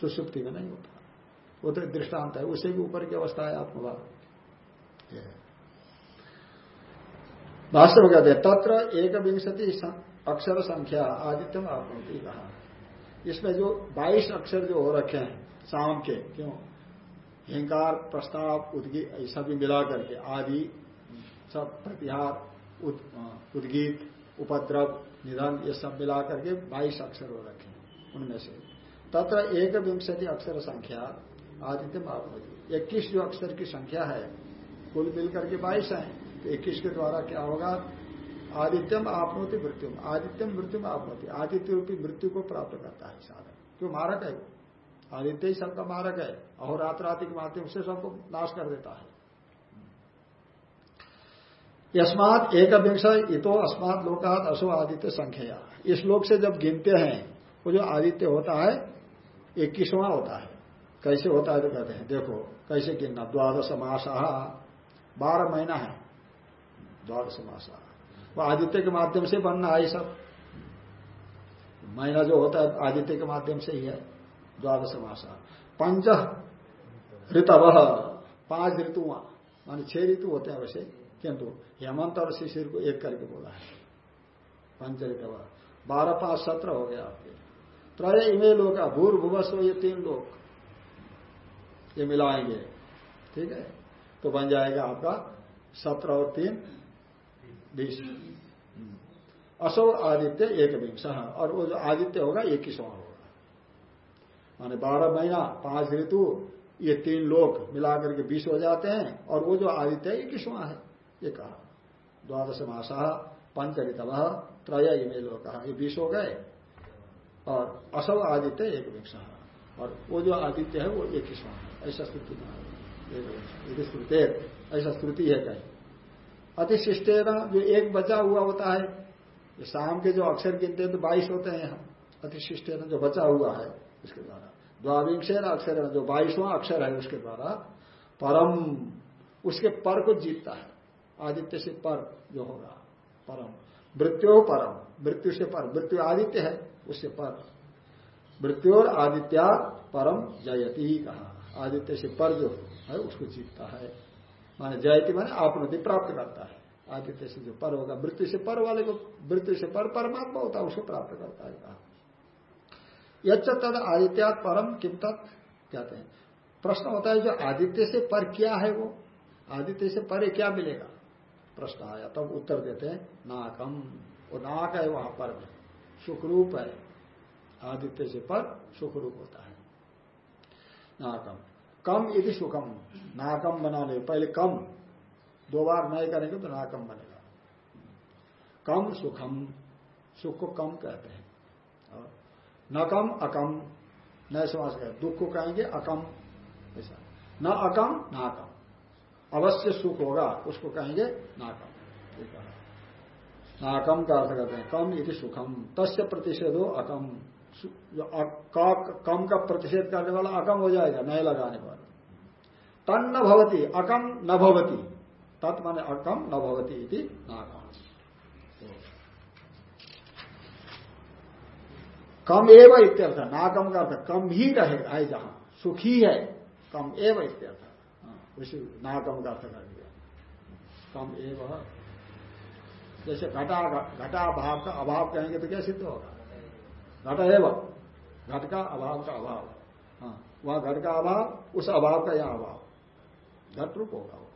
सुसुप्ति में नहीं होता। वो तो दृष्टांत है। उसे भी ऊपर की अवस्था है आत्मभाव। भाष्य में कहते तत्र एक विंशति अक्षर संख्या आदित्यम आपकी कहा। इसमें जो 22 अक्षर जो हो रखे हैं शाम के क्यों? हिंकार प्रस्ताव उदगी ऐसा भी मिला करके आदि सब प्रतिहार उद, उद्गीत उपद्रव निधन ये सब मिला करके 22 अक्षर हो रखे हैं उनमें से। तथा एक विंशति अक्षर संख्या आदित्य महाभोजी इक्कीस जो अक्षर की संख्या है कुल मिलकर के बाईस है। इक्कीस के द्वारा क्या होगा? आदित्यम आपनोति मृत्यु आदित्यम मृत्यु में आपनोति। आदित्य रूपी मृत्यु को प्राप्त करता है साधन क्यों मारक है वो। आदित्य ही सबका मारक है। अहोरात्राति के माध्यम से सबको नाश कर देता है। यस्मात एक विंश इतो अस्मात लोकात अशो आदित्य संख्या इस लोक से जब गिनते हैं, वो जो आदित्य होता है, इक्कीसवां होता है। कैसे होता है तो कहते हैं, देखो, कैसे गिनना? द्वादश मास। बारह महीना है। द्वादश मासा वो आदित्य के माध्यम से बनना है सब। महीना जो होता है, आदित्य के माध्यम से ही है। द्वादश मासा पंच ऋतव, पाँच ऋतु मान छह ऋतु होते हैं वैसे, किंतु हेमंत और शिशिर को एक करके बोला है। पंच ऋतव। बारह, पाँच, सत्रह हो गया आपके। त्रय इमे लोग भूर, भूवस्व, ये तीन लोग ये मिलाएँगे। ठीक है? तो बन जाएगा आपका सत्रह और तीन। बीस असो आदित्य एक विंश और वो जो आदित्य होगा, एक ही होगा। माने बारह महीना, पाँच ऋतु, ये तीन लोग मिलाकर के बीस हो जाते हैं, और वो जो आदित्य है ही है, ये कहा। द्वादश मासा पंच ऋतव त्रय इमे लोग कहा ये बीस हो गए। और असव आदित्य एक विंश और वो जो आदित्य है, वो एक ही है। ऐसा स्तुति ऐसा श्रुति है कहीं। अतिशिष्टेन जो एक बचा हुआ होता है शाम के जो अक्षर गिनते हैं तो बाईस होते हैं यहाँ। अतिशिष्टेन जो बचा हुआ है उसके द्वारा। द्वाविंशेन अक्षर जो बाईसवां अक्षर है, उसके द्वारा परम, उसके पर को जीतता है। आदित्य से पर जो होगा, परम। मृत्यु परम, मृत्यु से पर। मृत्यु आदित्य है, उससे पर। मृत्यु और आदित्या परम जयती कहा। आदित्य से पर जो है, उसको जीतता है। माने जयती माने आपनति प्राप्त करता है। आदित्य से जो पर होगा मृत्यु से पर वाले को मृत्यु से पर परमात्मा होता है उसको प्राप्त करता है। यच्च तद आदित्यात परम किम तत्, कहते हैं। प्रश्न होता है, जो आदित्य से पर क्या है वो? आदित्य से परे क्या मिलेगा? प्रश्न आया, तब उत्तर देते हैं, नाकम। वो नाक है वहाँ पर, सुखरूप है। आदित्य से पर सुखरूप होता है। नाकम। कम यदि सुखम, नाकम बना ले पहले कम, दो बार नए करेंगे तो नाकम बनेगा। कम सुखम, सुख को कम कहते हैं। न कम अकम, नए समाज कह दुख को कहेंगे अकम। ऐसा। न अकम, नाकम। अवश्य सुख होगा, उसको कहेंगे नाकम। नाकम का अर्थ करते हैं, कम यदि सुखम, तस्य प्रतिषेधो अकम। कम का प्रतिषेध करने वाला अकम हो जाएगा नए लगाने पर। तन न भवती अकम न भवती। तत् माने अकम न भवती इति नाकम। कम एव इत्यर्थ नाकम का अर्थ कम ही रहे है जहाँ सुखी है कम एव इत्यर्थ। हाँ, नाकम का अर्थ कर दिया। कम एव जैसे घटा घटा भाव का अभाव कहेंगे तो क्या सिद्ध होगा? घट एव। घट का अभाव का अभाव। हाँ वहाँ घट का अभाव, उस अभाव का यह अभाव। घट रूप होगा वो।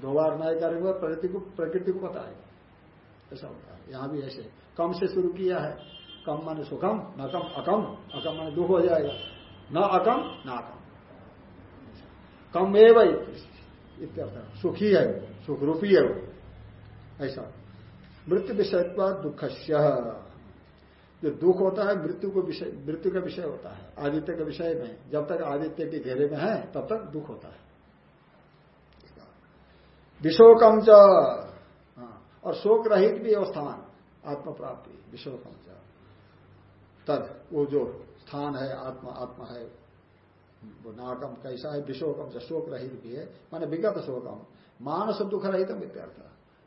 दो बार नए करेंगे प्रकृति को प्रकृति को बताएगा। ऐसा होता है। यहाँ भी ऐसे। कम से शुरू किया है। कम माने सुखम, न कम अकम। अकम माने दुख हो जाएगा। न अकम न अकम। कम एवं इत्यर्थ सुखी है सुख रूपी है वो। ऐसा। मृत्यु विषय दुख जो दुख होता है मृत्यु को विषय मृत्यु का विषय होता है आदित्य के विषय में। जब तक आदित्य के घेरे में है तब तक दुख होता है। विशोकम च। हाँ, और शोक रहित भी स्थान आत्म प्राप्ति विशोकम च। तद वो जो स्थान है आत्मा आत्मा है वो नाकम कैसा है विशोकम से शोक रहित भी है। माने विगत शोकम मानस दुख रहित इत्यर्थ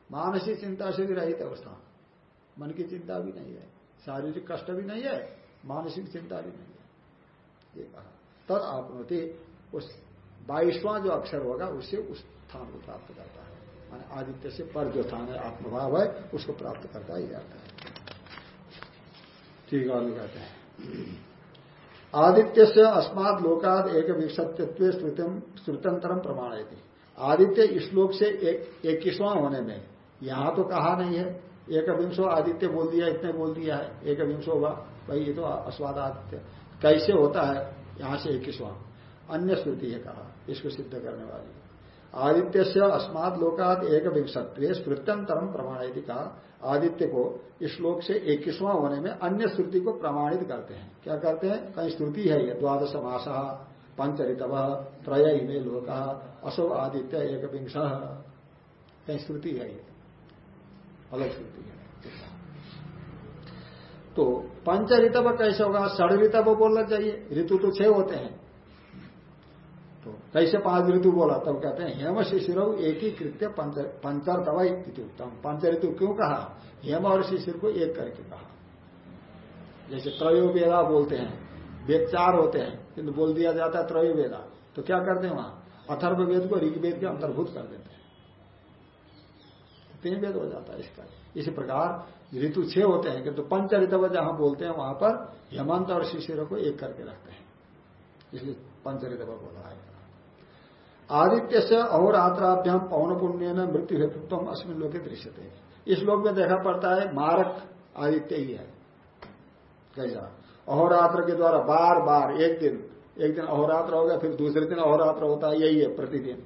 मानसिक चिंता से भी रहित है स्थान। मन की चिंता भी नहीं है। शारीरिक कष्ट भी नहीं है, मानसिक चिंता भी नहीं है। ये कहा। तद आपनोति, उस बाईसवां जो अक्षर होगा, उससे उस स्थान को प्राप्त करता है। माने आदित्य से पर जो स्थान है, आत्मभाव है, उसको प्राप्त करता ही जाता है। ठीक है कहते हैं। आदित्य से अस्मात लोकाद एक विक्षत्व श्रुतंतरम प्रमाण आदित्य इस लोक से एक इक्कीसवां होने में, यहाँ तो कहा नहीं है। एक विंशो आदित्य बोल दिया, इतने बोल दिया है। एक विंशो हुआ। भाई, ये तो अस्वाद आदित्य कैसे होता है? यहाँ से इक्कीसवां अन्य श्रुति है कहा, इसको सिद्ध करने वाली। आदित्य से अस्मात लोकात एक विंशत्व स्मृत्यंतरम प्रमाणित कहा। आदित्य को इस श्लोक से इक्कीसवां होने में अन्य श्रुति को प्रमाणित करते हैं। क्या करते हैं? कहीं श्रुति है ये द्वादश मासा पंचरितव त्रय इमे लोक, असो आदित्य एक विंश कहीं श्रुति है ये। अलग श्रुति है तो पंच ऋतव कैसे होगा? षड ऋतव बोलना चाहिए। ऋतु तो छह होते हैं। तो कैसे पाँच ऋतु बोला? तब कहते हैं, हेम शिशिर एक ही कृत्य पंचर दवाई उत्तम। पंच ऋतु क्यों कहा? हेम और शिशिर को एक करके कहा। जैसे त्रयोवेदा बोलते हैं, वेद चार होते हैं, किंतु बोल दिया जाता है त्रयोवेदा। तो क्या करते हैं वहाँ? अथर्व वेद को ऋग्वेद के अंतर्भूत कर देते हैं। तीन वेद हो जाता है इसका। इसी प्रकार ऋतु छह होते हैं, किंतु तो पंच ऋतु जहाँ बोलते हैं, वहाँ पर हेमंत और शिशिर को एक करके रखते हैं। इसलिए पंच ऋतु बोला है। आदित्य से अहोरात्राभ्याम पौन पुण्य न मृत्यु हेतुत्व अश्विन लोग दृश्य थे इस लोक में देखा पड़ता है, मारक आदित्य ही है। कैसा अहोरात्र के द्वारा बार बार, एक दिन। एक दिन अहोरात्र हो गया, फिर दूसरे दिन अहोरात्र होता है, यही है, प्रतिदिन।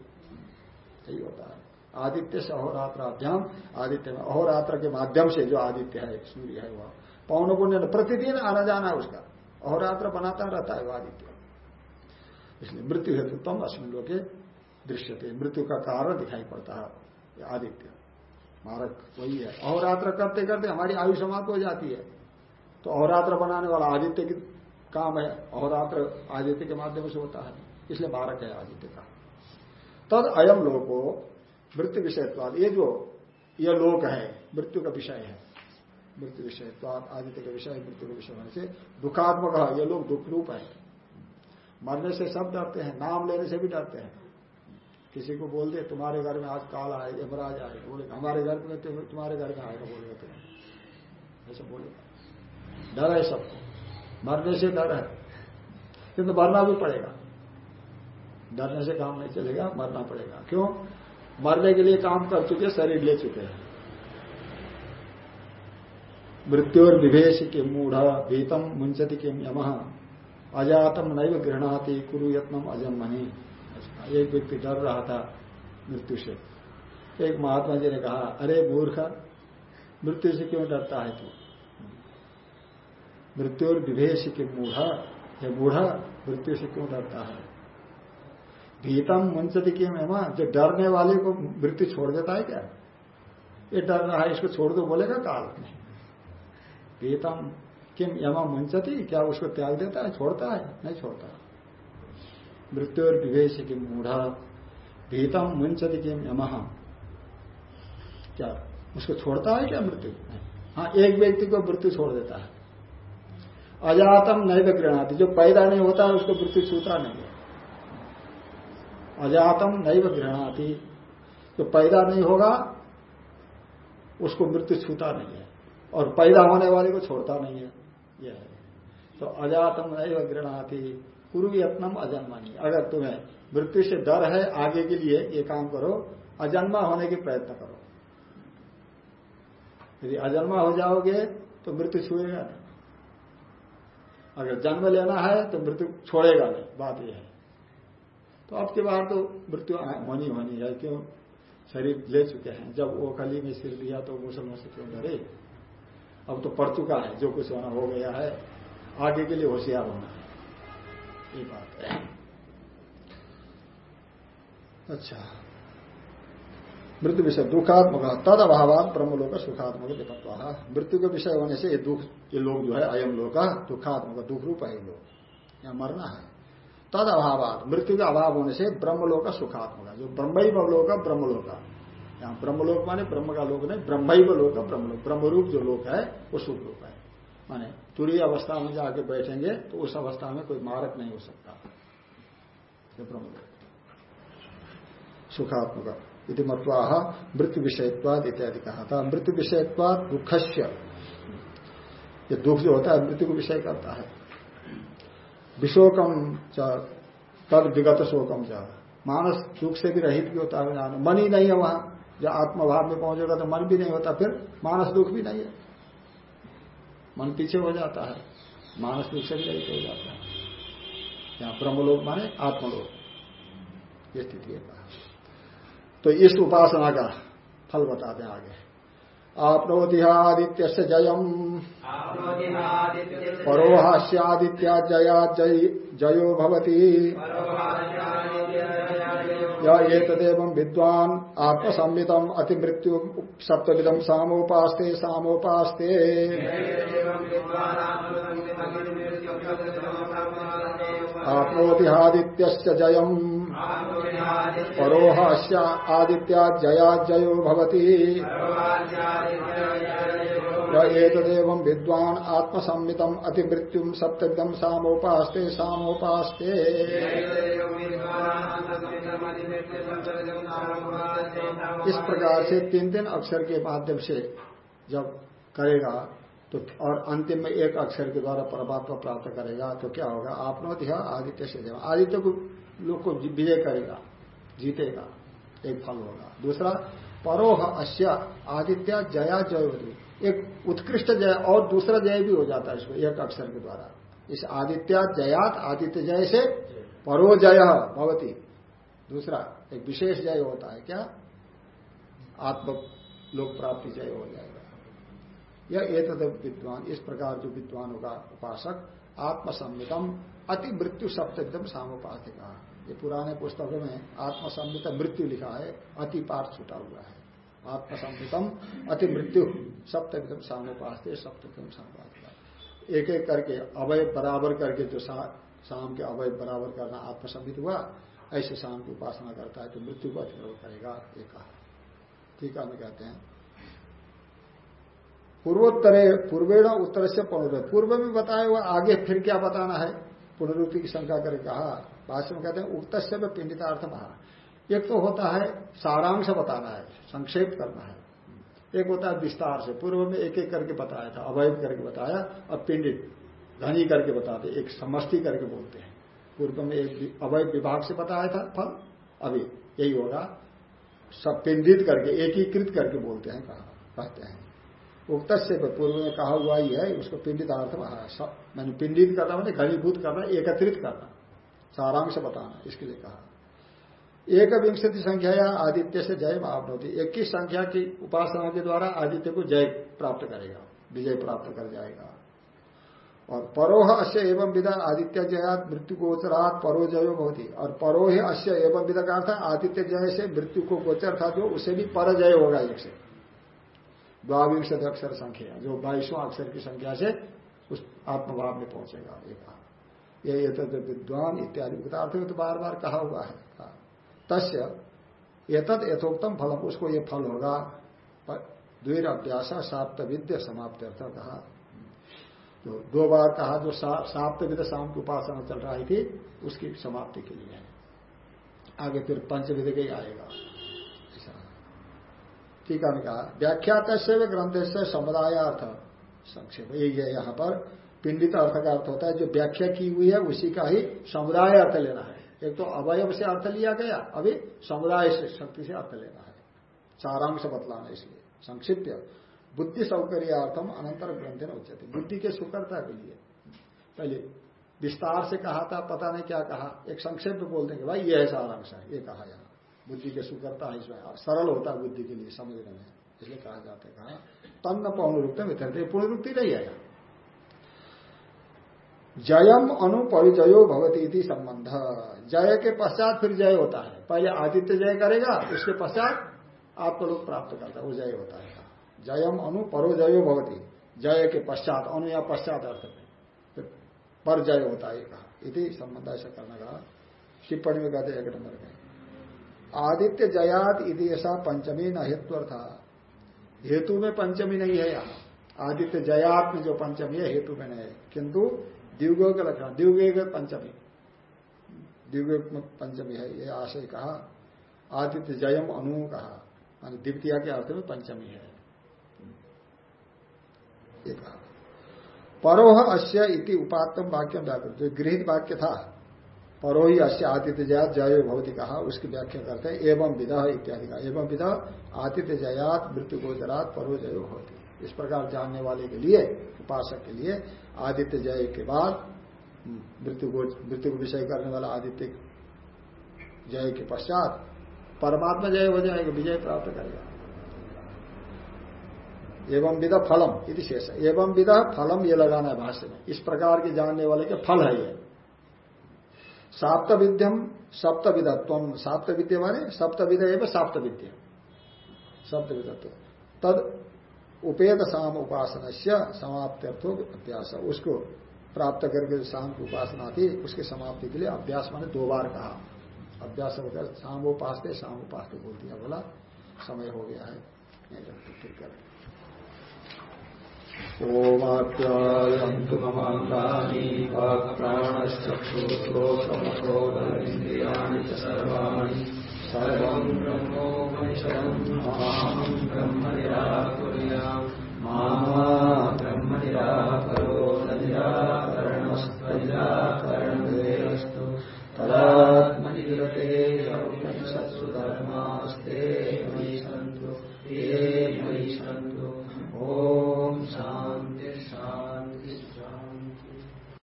यही होता है। आदित्य से अहोरात्राभ्याम, आदित्य में अहोरात्र के माध्यम से जो आदित्य है सूर्य है वह। पौन पुण्य प्रतिदिन आना जाना उसका। अहोरात्र बनाता रहता है वो आदित्य। इसलिए मृत्यु हेतु तम अश्विन लोग दृश्य थे मृत्यु का कारण दिखाई पड़ता है आदित्य। मारक वही है। अहोरात्र करते करते हमारी आयु समाप्त हो जाती है। तो अहोरात्र बनाने वाला आदित्य की काम है। अहोरात्र आदित्य के माध्यम से होता है। इसलिए मारक है आदित्य का। तद अयम लोको मृत्यु विषयत्वाद। ये जो, ये लोक है, मृत्यु का विषय है। मृत्यु विषयत्वाद, आदित्य का विषय, मृत्यु का विषय होने से दुखात्मक ये लोग दुख रूप है। मरने से सब डरते हैं, नाम लेने से भी डरते हैं। किसी को बोल दे, तुम्हारे घर में आज काल आए, यमराज आए। बोले, हमारे घर में तुम्हारे घर में आएगा बोलेगा तुम्हें ऐसा बोलेगा डर है सबको। मरने से डर है। किंतु मरना भी पड़ेगा। डरने से काम नहीं चलेगा, मरना पड़ेगा। क्यों? मरने के लिए काम कर चुके, शरीर ले चुके हैं। मृत्यु और विभेश के मूढ़ भीतम मुंचति के यम। अजातम नैव गृहणाति, कुरु यत्नम अजन्मनी। एक व्यक्ति डर रहा था मृत्यु से। एक महात्मा जी ने कहा, अरे मूर्ख, मृत्यु से क्यों डरता है तू? मृत्यु और विभेश के मूढ़ा, ये बूढ़ा मृत्यु से क्यों डरता है? भीतम मुंचति की मेमा जो डरने वाले को मृत्यु छोड़ देता है क्या? ये डर रहा है, इसको छोड़ दो, बोलेगा काल। नहीं भीतम किम यमा मुंचती क्या उसको त्याग देता है, छोड़ता है? नहीं छोड़ता। मृत्यु और विवेश की मूढ़ा। भीतम मुंचति किम यम क्या, उसको छोड़ता है क्या मृत्यु? हाँ एक व्यक्ति को मृत्यु छोड़ देता है। अजातम नैव गृहणाती। जो पैदा नहीं होता है, उसको मृत्यु छूता नहीं अजातम नैव गृहणाती जो पैदा नहीं होगा, उसको मृत्यु छूता नहीं है। और पैदा होने वाले को छोड़ता नहीं है। यह है। तो अजातम नैव गृहणाती कुरु यत्नम अजन्मानी। अगर तुम्हें मृत्यु से डर है, आगे के लिए ये काम करो। अजन्मा होने के प्रयत्न करो। यदि अजन्मा हो जाओगे तो मृत्यु छुएगा नहीं। अगर जन्म लेना है तो मृत्यु छोड़ेगा नहीं। बात यह है। तो अब के बाद तो मृत्यु होनी होनी है, क्यों? शरीर ले चुके हैं। जब वो कली में सिर दिया तो मुसलमान से क्यों डरे? अब तो पड़ चुका है, जो कुछ होना हो गया है, आगे के लिए होशियार होना है। ये बात है। अच्छा। मृत्यु विषय, दुखात्मक तद अभावात ब्रह्मलोक सुखात्मक विपत्वा मृत्यु के विषय होने से ये दुख, ये लोग जो है अयम लोग दुखात्मक, दुख रूप है लोग यहाँ मरना है। तद अभावात मृत्यु का अभाव होने से ब्रह्मलोक सुखात्मक जो ब्रह्म लोक, ब्रह्मलोक। यहाँ ब्रह्मलोक माने ब्रह्म का लोक नहीं ब्रह्म लोक, ब्रह्मलोक। ब्रह्मरूप जो लोक है, वो सुख रूप है। माने तुरी अवस्था में जाके बैठेंगे तो उस अवस्था में कोई मारक नहीं हो सकता। सुखात्मक। इति मत्वा मृत्यु विषयत्वाद इत्यादि कहा था। मृत्यु विषयत्वाद दुखस्य। ये दुख जो होता है, मृत्यु को विषय करता है। विशोकम च तद विगत शोकम च। मानस दुख से भी रहित भी होता है ज्ञान मन ही नहीं है वहाँ। जब आत्मभाव में पहुंचेगा तो मन भी नहीं होता, फिर मानस दुख भी नहीं है। मन पीछे हो जाता है, मानस दुख से भी रहित हो जाता है। यहाँ ब्रह्मलोक माने आत्मलोक। ये स्थिति है। तो इस उपासना का फल बताते हैं आगे। आपनोदिहादित्य से जयम। परोहास्यादित्या जया जय जयो भवती। येतदेव विद्वान आत्मसंहितम अतिमृत्यु सप्तविदम सामोपास्ते सामोपास्ते। आपनोतिहादित्य जयम। परोहास्य आदित्या जया जयो भवती। एतदेव विद्वान आत्मसंहितम अतिमृत्युम सप्तविदम सामोपास्ते सामोपास्ते। इस प्रकार से तीन तीन अक्षर के माध्यम से जब करेगा तो और अंतिम में एक अक्षर के द्वारा परमात्मा प्राप्त करेगा तो क्या होगा? आपनो दिया आदित्य से आदित्य को लोग को विजय करेगा, जीतेगा, एक फल होगा। दूसरा, परोह अश्य आदित्य जया जय एक उत्कृष्ट जय और दूसरा जय भी हो जाता है इसको एक अक्षर के द्वारा। इस आदित्य जयात आदित्य जय से परो जय भवती। दूसरा, एक विशेष जय होता है, क्या? आत्म लोक प्राप्ति जय हो जाएगा। यह एक विद्वान, इस प्रकार जो विद्वान होगा, उपासक आत्मसंहितम अति मृत्यु सप्तम सामोपाधिका ये पुराने पुस्तकों में आत्मसंहित मृत्यु लिखा है, अति पाठ छूटा हुआ है। आत्मसंहितम अति मृत्यु शब्द एकदम सप्तम सामोपास सप्तम सामोपाधिका एक एक करके अवय बराबर करके जो शाम के अवय बराबर करना आत्मसंहित हुआ, ऐसे शाम की उपासना करता है तो मृत्यु को अतिक्रमण करेगा, ये कहा। ठीक है कहते हैं। पूर्वोत्तरे, पूर्वेण उत्तर से पुनरुत्तर पूर्व में बताया हुआ, आगे फिर क्या बताना है? पुनरुक्ति की शंका कर कहा, भाष्य में कहते हैं उक्त से पिंडितार्थ कहा एक तो होता है, सारांश बताना है, संक्षेप करना है। एक होता है विस्तार से, पूर्व में एक एक करके बताया था, अवैध करके बताया, अब पिंडित, धनी करके बताते एक समष्टि करके बोलते हैं। पूर्व में एक अवैध विभाग से बताया था, फल, अभी यही होगा, सब पिंडित करके, एकीकृत करके बोलते हैं, कहा, कहते हैं। उक्त से पूर्व में कहा हुआ ही है, उसको पिंडित अर्थ मैंने पिंडित करना, मैंने घनीभूत करना, एकत्रित करना। सारांश बताना, इसके लिए कहा। एक विंशति संख्या या आदित्य से जय होती इक्कीस संख्या की उपासना के द्वारा आदित्य को जय प्राप्त करेगा, विजय प्राप्त कर जाएगा। और परोह अश्य एवं विदा आदित्य जयात मृत्यु गोचरात परो जयो होती और परोह अश्य एवं विदा का अर्थ आदित्य जय से मृत्यु को गोचर था जो उसे भी पर जय होगा एक से। द्वाविंशत अक्षर संख्या, जो बाईसों अक्षर की संख्या से उस आत्मभाव में पहुंचेगा, ये ये तद विद्वान इत्यादि पदार्थ में तो बार बार कहा हुआ है तस्य एतद यथोक्तम फलम, उसको ये फल होगा। द्वीर अभ्यास साप्त विद्य समाप्त अर्थ कहा। तो दो बार कहा, जो साप्त विद्य शाम की उपासना चल रही थी, उसकी समाप्ति के लिए। आगे फिर पंचविध के आएगा। ठीक है कहा व्याख्यात से ग्रंथ से समुदाय अर्थ संक्षेप यही है यहाँ पर। पिंडित अर्थ का अर्थ होता है, जो व्याख्या की हुई है, उसी का ही समुदाय अर्थ लेना है। एक तो अवयव से अर्थ लिया गया, अभी समुदाय से शक्ति से अर्थ लेना है। सारांश बतलाना इसलिए। संक्षिप्त बुद्धि सौकर्यार्थम अनंतर ग्रंथ न उचित बुद्धि के सुकरता के लिए। पहले विस्तार से कहा था, पता नहीं क्या कहा। एक संक्षेप में बोल देंगे भाई, यह सारांश है, ये कहा यहाँ। बुद्धि के सुकरता है, इसमें सरल होता है बुद्धि के लिए समझने में इसलिए कहा जाता है, कहा तन्न पौनरुक्त में पूर्णरुक्ति नहीं है जयम अनुपरिजयो भवती संबंध। जय के पश्चात फिर जय होता है। पहले आदित्य जय करेगा, उसके पश्चात लोग प्राप्त करता है, वो जय होता है। जयम अनु परो जय के पश्चात, अनु या पश्चात अर्थ में। पर जय होता है, कहा। इति संबंध ऐसा करना कहा। टिप्पणी में कहते हैं, एक नंबर में। आदित्य जयात इति ऐसा पंचमी न हेतु था हेतु में पंचमी नहीं है यहाँ। आदित्य जयात में जो पंचमी है, हेतु में नहीं है। किंतु द्विगो का लक्षण द्विगे पंचमी। द्विगे पंचमी है, ये आशय कहा। आदित्य जयम अनु कहा। मान द्वितीय के अर्थ में पंचमी है। परोह अश्य इति उपात्तम वाक्य व्याकृत जो गृहित वाक्य था परो ही अश्य आतिथ्य जयात जयो भवती कहा उसकी व्याख्या करते हैं, एवं विध इत्यादि का। एवं विध आतिथ्य जयात मृत्यु गोचरात परो जयो भवती। इस प्रकार जानने वाले के लिए, उपासक के लिए आदित्य जय के बाद मृत्यु मृत्यु को विषय करने वाला आदित्य जय के पश्चात, परमात्मा जय हो जाएगा, विजय प्राप्त करेगा। एवं विधा फलम यदि शेष एवं विधा फलम ये लगाना है भाष्य में। इस प्रकार के जानने वाले के फल है ये। साप्त विद्यम सप्त विधत्व साप्त विद्य माने सप्त विध एवं साप्त विद्य सप्त विधत्व तद उपेद साम उपासना समाप्त अभ्यास। उसको प्राप्त करके शाम की उपासना थी, उसकी समाप्ति के लिए अभ्यास माने दो बार कहा। अभ्यास होकर शाम उपासते शाम उपासते बोल दिया बोला, समय हो गया है। फिर करें? सोमाप्यायन्तु ममाङ्गानि वाक्प्राणश्चक्षुश्रोत्रमश्रोदरिन्द्रियाणि च सर्वाणि। सर्वम् ब्रह्मोपनिषदम् माम् ब्रह्म निराकुर्या मामा ब्रह्म निराकरो न